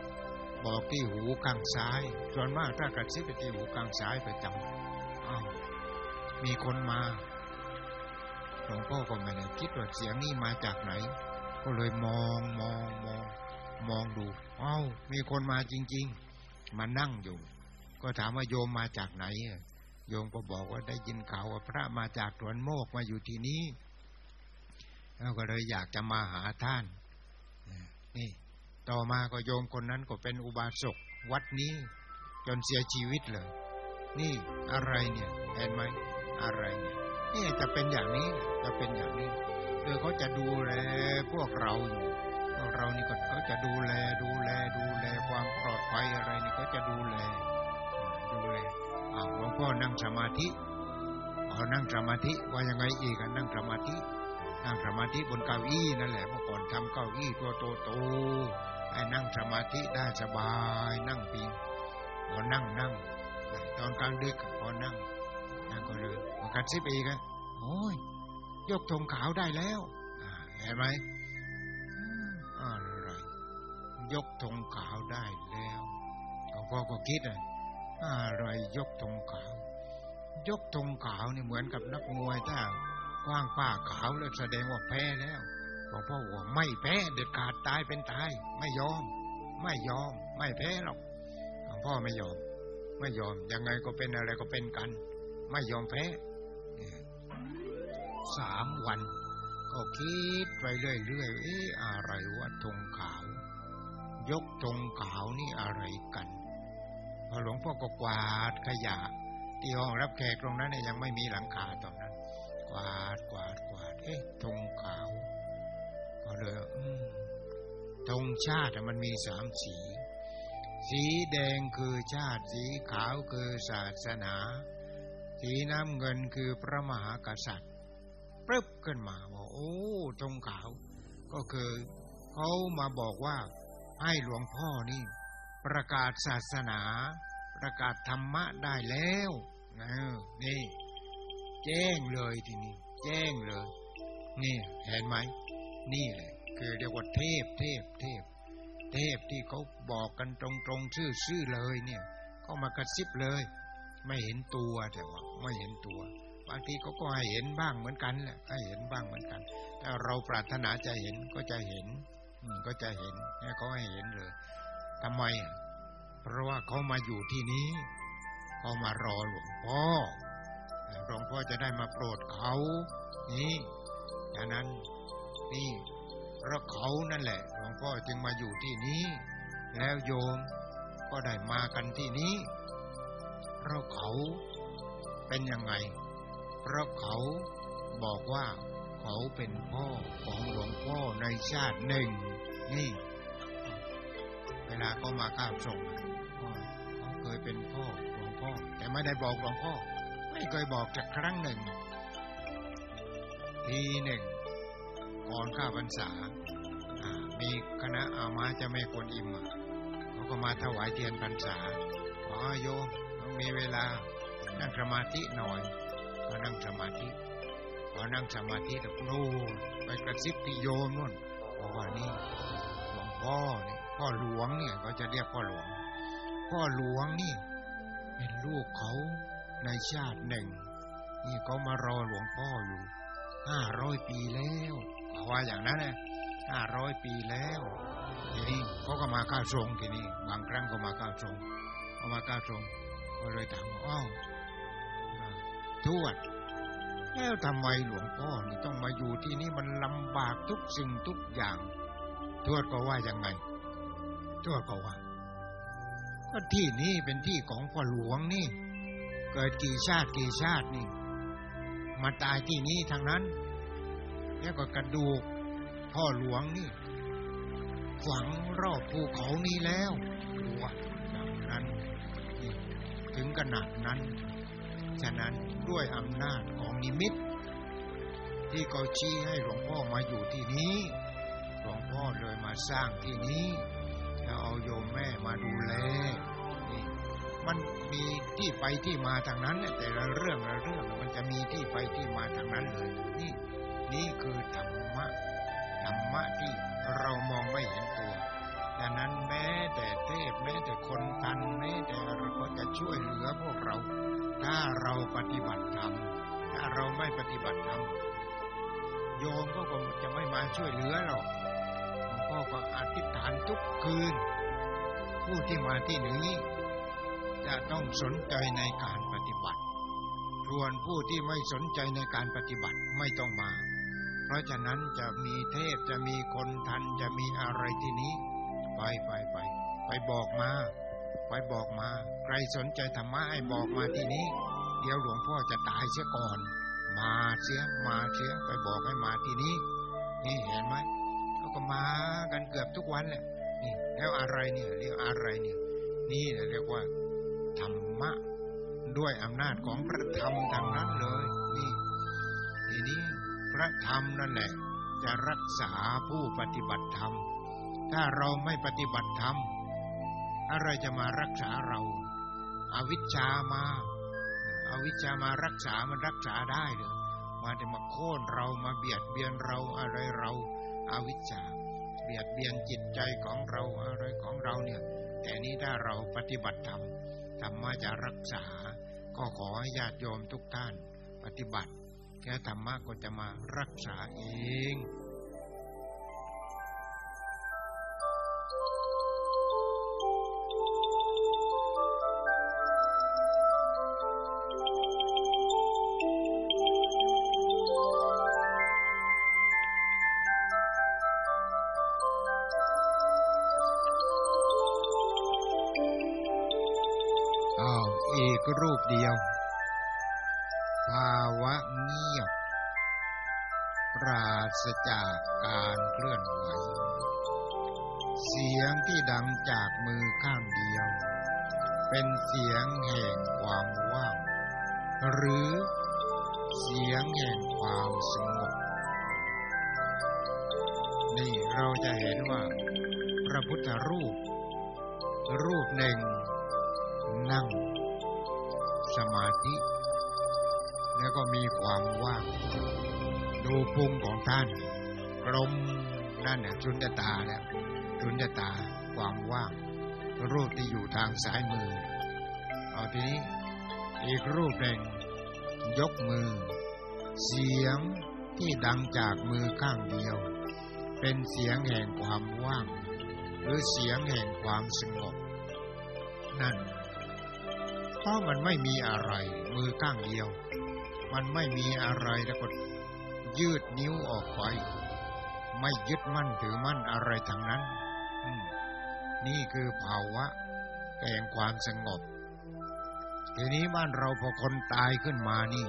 บอกที่หูข้างซ้าย ส่วนมากถ้ากระซิบไปที่หูข้างซ้ายประจำอ้าวมีคนมาหลวงพ่อก็ไม่ได้คิดว่าเสียงนี้มาจากไหน ก็เลยมองมองมอง มองดูอ้าวมีคนมาจริง ๆ มานั่งอยู่ ก็ถามว่าโยมมาจากไหนโยมก็บอกว่าได้ยินข่าวว่าพระมาจากสวนโมกมาอยู่ที่นี้แล้วก็เลยอยากจะมาหาท่านนี่ ต่อมาก็โยมคนนั้นก็เป็นอุบาสกวัดนี้ จนเสียชีวิตเลย นี่อะไรเนี่ยเห็นไหมอะไรเนี่ยนี่จะเป็นอย่างนี้จะเป็นอย่างนี้คือเขาจะดูแลพวกเราอยู่พวกเรานี่ก็เขาจะดูแลดูแลดูแลความปลอดภัยอะไรนี่เขาจะดูแล ดูแลอ้าวหลวงพ่อนั่งสมาธิเอานั่งสมาธิว่ายังไงอีกนั่งสมาธินั่งสมาธิบนเก้าอี้นั่นแหละเมื่อก่อนทำเก้าอี้ตัวโตโต ให้นั่งสมาธิได้สบายนั่งปีพอนั่งนั่งตอนกลางดึกพอนั่งนั่งก็เลยมันกัดซิบอีกอะโอ้ยยกธงขาวได้แล้วเห็นไหมอะไรยกธงขาวได้แล้วหลวงพ่อก็คิดอะอะไรยกธงขาวยกธงขาวนี่เหมือนกับนักมวยถ้าคว่างป้าขาวแล้วแสดงว่าแพ้แล้ว หลวงพ่อว่าไม่แพ้เด็ดขาดตายเป็นตาย ไม่ยอม ไม่ยอม ไม่แพ้หรอกหลวงพ่อไม่ยอม ไม่ยอมยังไงก็เป็นอะไรก็เป็นกัน ไม่ยอมแพ้สามวัน ก็คิดไปเรื่อยๆเอ๊ะอะไรวะธงขาว ยกธงขาวนี่อะไรกันพอหลวงพ่อก็กวาดขยะ ที่ห้องรับแขกตรงนั้นเนี่ยยังไม่มีหลังคาตอนนั้น กวาดกวาดกวาดเอ๊ะธงขาว เลยธงชาติมันมีสามสี สีแดงคือชาติ สีขาวคือศาสนา สีน้ำเงินคือพระมหากษัตริย์ปึ๊บขึ้นมาว่าโอ้ธงขาว ก็คือเขามาบอกว่าให้หลวงพ่อนี่ ประกาศศาสนา ประกาศธรรมะได้แล้วนะนี่แจ้งเลยทีนี้ แจ้งเลย นี่เห็นไหม นี่แหละ คือเรียกว่าเทพเทพเทพ เทพที่เขาบอกกันตรงๆชื่อๆเลยเนี่ยเขามากระซิบเลย ไม่เห็นตัวแต่ว่าไม่เห็นตัวบางทีเขาก็ให้เห็นบ้างเหมือนกันแหละให้เห็นบ้างเหมือนกันถ้าเราปรารถนาจะเห็นก็จะเห็นก็จะเห็นเนี่ยเขาให้เห็นเลยทำไมอะเพราะว่าเขามาอยู่ที่นี้เขามารอหลวงพ่อหลวงพ่อจะได้มาโปรดเขา นี่ดังนั้นนี่ เพราะเขานั่นแหละหลวงพ่อจึงมาอยู่ที่นี้ แล้วโยมก็ได้มากันที่นี้ เพราะเขาเป็นยังไง เพราะเขาบอกว่าเขาเป็นพ่อของหลวงพ่อในชาติหนึ่ง นี่ เวลาเขามาข้าวส่งเขาเคยเป็นพ่อหลวงพ่อ แต่ไม่ได้บอกหลวงพ่อ ไม่เคยบอกจากครั้งหนึ่ง ทีหนึ่ง ก่อนข้าพรรษามีคณะอามาจะแม่กวนอิมอะเขาก็มาถวายเทียนพรรษาขอโยมมีเวลานั่งสมาธิหน่อยก็นั่งสมาธิพอนั่งสมาธิแล้วนู่นไปกระซิบที่โยมนู่นบอกว่านี่หลวงพ่อเนี่ยพ่อหลวงเนี่ยเขาจะเรียกพ่อหลวง พ่อหลวงนี่ เป็นลูกเขาในชาติหนึ่ง นี่เขามารอหลวงพ่ออยู่ห้าร้อยปีแล้ว เขาว่าอย่างนั้นนะห้าร้อยปีแล้วทีนี้เขาก็มาก้าวทรงทีนี้บางครั้งก็มาก้าวทรงเขามาก้าวทรงก็เลยถามว่าอ้าวทวด แล้วทำไมหลวงพ่อนี่ต้องมาอยู่ที่นี่มันลำบากทุกสิ่งทุกอย่าง ทวดก็ว่ายังไง ทวดก็ว่า ก็ที่นี่เป็นที่ของพ่อหลวงนี่ เกิดกี่ชาติกี่ชาตินี่ มาตายที่นี่ทางนั้น แล้วก็กระดูก พ่อหลวงนี่ ฝังรอบภูเขานี้แล้วว่าอย่างนั้นถึงขนาดนั้น ฉะนั้นด้วยอำนาจของนิมิต ที่เขาชี้ให้หลวงพ่อมาอยู่ที่นี้ หลวงพ่อเลยมาสร้างที่นี้แล้วเอาโยมแม่มาดูแลนี่มันมีที่ไปที่มาทางนั้นแต่ละเรื่องละเรื่องมันจะมีที่ไปที่มาทางนั้นเลยนี่ นี่คือธรรมะ ธรรมะที่เรามองไม่เห็นตัวดังนั้นแม้แต่เทพแม้แต่คนทันแม้แต่เราก็จะช่วยเหลือพวกเรา ถ้าเราปฏิบัติธรรมถ้าเราไม่ปฏิบัติธรรมโยมก็คงจะไม่มาช่วยเหลือหรอกหลวงพ่อก็อธิษฐานทุกคืน ผู้ที่มาที่นี้จะต้องสนใจในการปฏิบัติส่วนผู้ที่ไม่สนใจในการปฏิบัติไม่ต้องมา ราะฉะนั้นจะมีเทพจะมีคนทันจะมีอะไรที่นี้ ไปไปไปไปบอกมา ไปบอกมา ใครสนใจธรรมะให้บอกมาที่นี้ เดี๋ยวหลวงพ่อจะตายเสียก่อน มาเสียมาเสียไปบอกให้มาที่นี้ นี่เห็นไหมเขาก็มากันเกือบทุกวันแหละนี่แล้วอะไรเนี่ยเรียกอะไรเนี่ย นี่เรียกว่าธรรมะด้วยอำนาจของพระธรรมทางนั้นเลย ระธรรมนั่นแหละ จะรักษาผู้ปฏิบัติธรรม ถ้าเราไม่ปฏิบัติธรรมอะไรจะมารักษาเราอาวิชชามาอาวิชชามารักษามันรักษาได้เลยมาจะมาโค่นเรามาเบียดเบียนเราอะไรเราอาวิชชา เบียดเบียนจิตใจของเราอะไรของเราเนี่ยแต่นี้ถ้าเราปฏิบัติธรรมธรรมะจะรักษา ก็ขอให้ญาติโยมทุกท่าน ปฏิบัติ แค่ธรรมะก็จะมารักษาเอง หนึ่งนั่ง สมาธิ แล้วก็มีความว่างดูพุงของท่านกลมนั่นน่ะจุนยตาแล้วจุนยตาความว่าง รูปที่อยู่ทางซ้ายมือ เอาทีนี้อีกรูปหนึ่งยกมือ เสียงที่ดังจากมือข้างเดียว เป็นเสียงแห่งความว่าง หรือเสียงแห่งความสงบ นั่น เพราะมันไม่มีอะไร มือข้างเดียว มันไม่มีอะไรแล้วก็ยืดนิ้วออกไป ไม่ยึดมั่นถือมั่นอะไรทั้งนั้นอืมนี่คือภาวะแห่งความสงบ ทีนี้บ้านเราพอคนตายขึ้นมานี่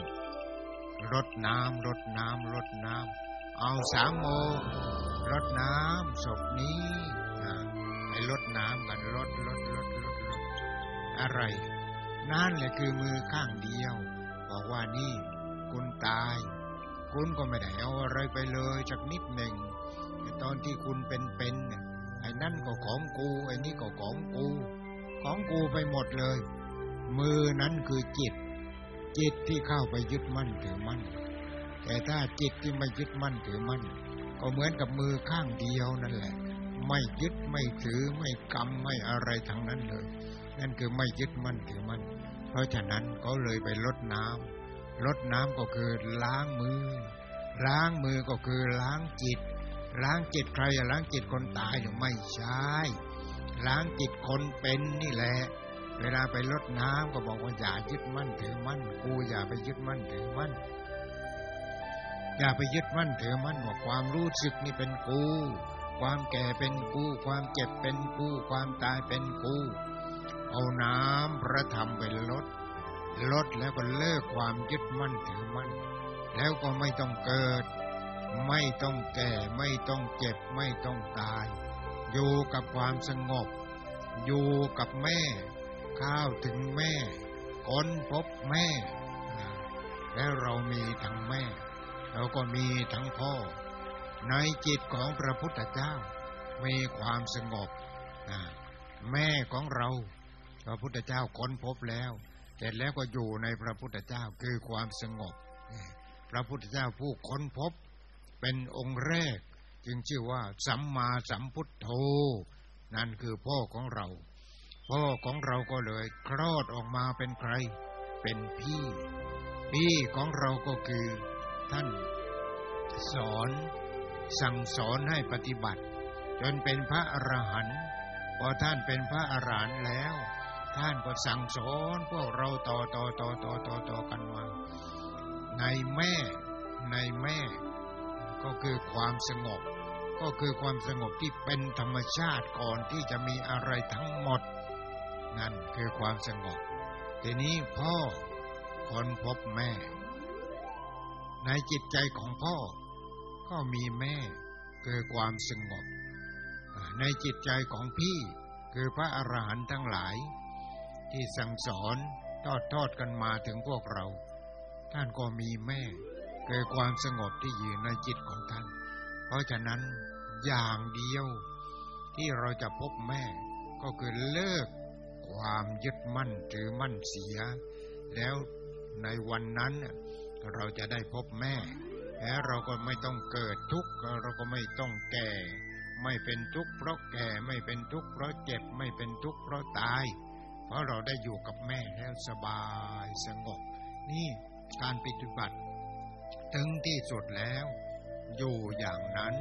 รดน้ำรดน้ำรดน้ำเอาสามโมงรดน้ำศพนี้ อะไร นั่นแหละคือมือข้างเดียว บอกว่านี่คุณตาย คุณก็ไม่ได้เอาอะไรไปเลยสักนิดหนึ่งไอ้ตอนที่คุณเป็นๆเนี่ยไอ้นั่นก็ของกู ไอ้นี่ก็ของกู ของกูไปหมดเลย มือนั้นคือจิต จิตที่เข้าไปยึดมั่นถือมั่น แต่ถ้าจิตที่ไม่ยึดมั่นถือมั่น ก็เหมือนกับมือข้างเดียวนั่นแหละ ไม่ยึดไม่ถือไม่กำไม่อะไรทั้งนั้นเลย นั่นคือไม่ยึดมั่นถือมั่นเพราะฉะนั้นเขาเลยไปลดน้ำลดน้ำก็คือล้างมือ ล้างมือก็คือล้างจิต ล้างจิตใครอะล้างจิตคนตายหรือไม่ใช่ล้างจิตคนเป็นนี่แหละ เวลาไปลดน้ำก็บอกว่าอย่ายึดมั่นถือมั่นกูอย่าไปยึดมั่นถือมั่นอย่าไปยึดมั่นถือมั่นว่าความรู้สึกนี่เป็นกู ความแก่เป็นกู ความเจ็บเป็นกู ความตายเป็นกู เอาน้ำพระธรรมไปลด ลดแล้วก็เลิกความยึดมั่นถือมั่น แล้วก็ไม่ต้องเกิด ไม่ต้องแก่ไม่ต้องเจ็บไม่ต้องตาย อยู่กับความสงบ อยู่กับแม่ ข้าวถึงแม่ค้นพบแม่ แล้วเรามีทั้งแม่ เราก็มีทั้งพ่อ ในจิตของพระพุทธเจ้า มีความสงบ แม่ของเรา ระพุทธเจ้าค้นพบแล้วเสร็จแล้วก็อยู่ในพระพุทธเจ้าคือความสงบ พระพุทธเจ้าผู้ค้นพบ เป็นองค์แรก จึงชื่อว่าสัมมาสัมพุทโธ นั่นคือพ่อของเรา พ่อของเราก็เลยคลอดออกมาเป็นใคร เป็นพี่ พี่ของเราก็คือท่าน สอน สั่งสอนให้ปฏิบัติ จนเป็นพระอรหันต์พอท่านเป็นพระอรหันต์แล้ว ท่านก็สั่งสอนพวกเราต่อต่อต่อต่อต่อต่อกันมา ในแม่ในแม่ก็คือความสงบ ก็คือความสงบที่เป็นธรรมชาติก่อนที่จะมีอะไรทั้งหมด นั่นคือความสงบทีนี้พ่อคนพบแม่ ในจิตใจของพ่อ ก็มีแม่คือความสงบ ในจิตใจของพี่คือพระอรหันต์ทั้งหลาย ที่สั่งสอนทอดทอดกันมาถึงพวกเรา ท่านก็มีแม่คือความสงบที่อยู่ในจิตของท่าน เพราะฉะนั้นอย่างเดียวที่เราจะพบแม่ก็คือเลิกความยึดมั่นถือมั่นเสีย แล้วในวันนั้นเราจะได้พบแม่แล้วเราก็ไม่ต้องเกิดทุกข์เราก็ไม่ต้องแก่ ไม่เป็นทุกข์เพราะแก่ไม่เป็นทุกข์เพราะเจ็บไม่เป็นทุกข์เพราะตาย เพราะเราได้อยู่กับแม่แล้วสบายสงบ นี่การปฏิบัติ ถึงที่สุดแล้ว อยู่อย่างนั้น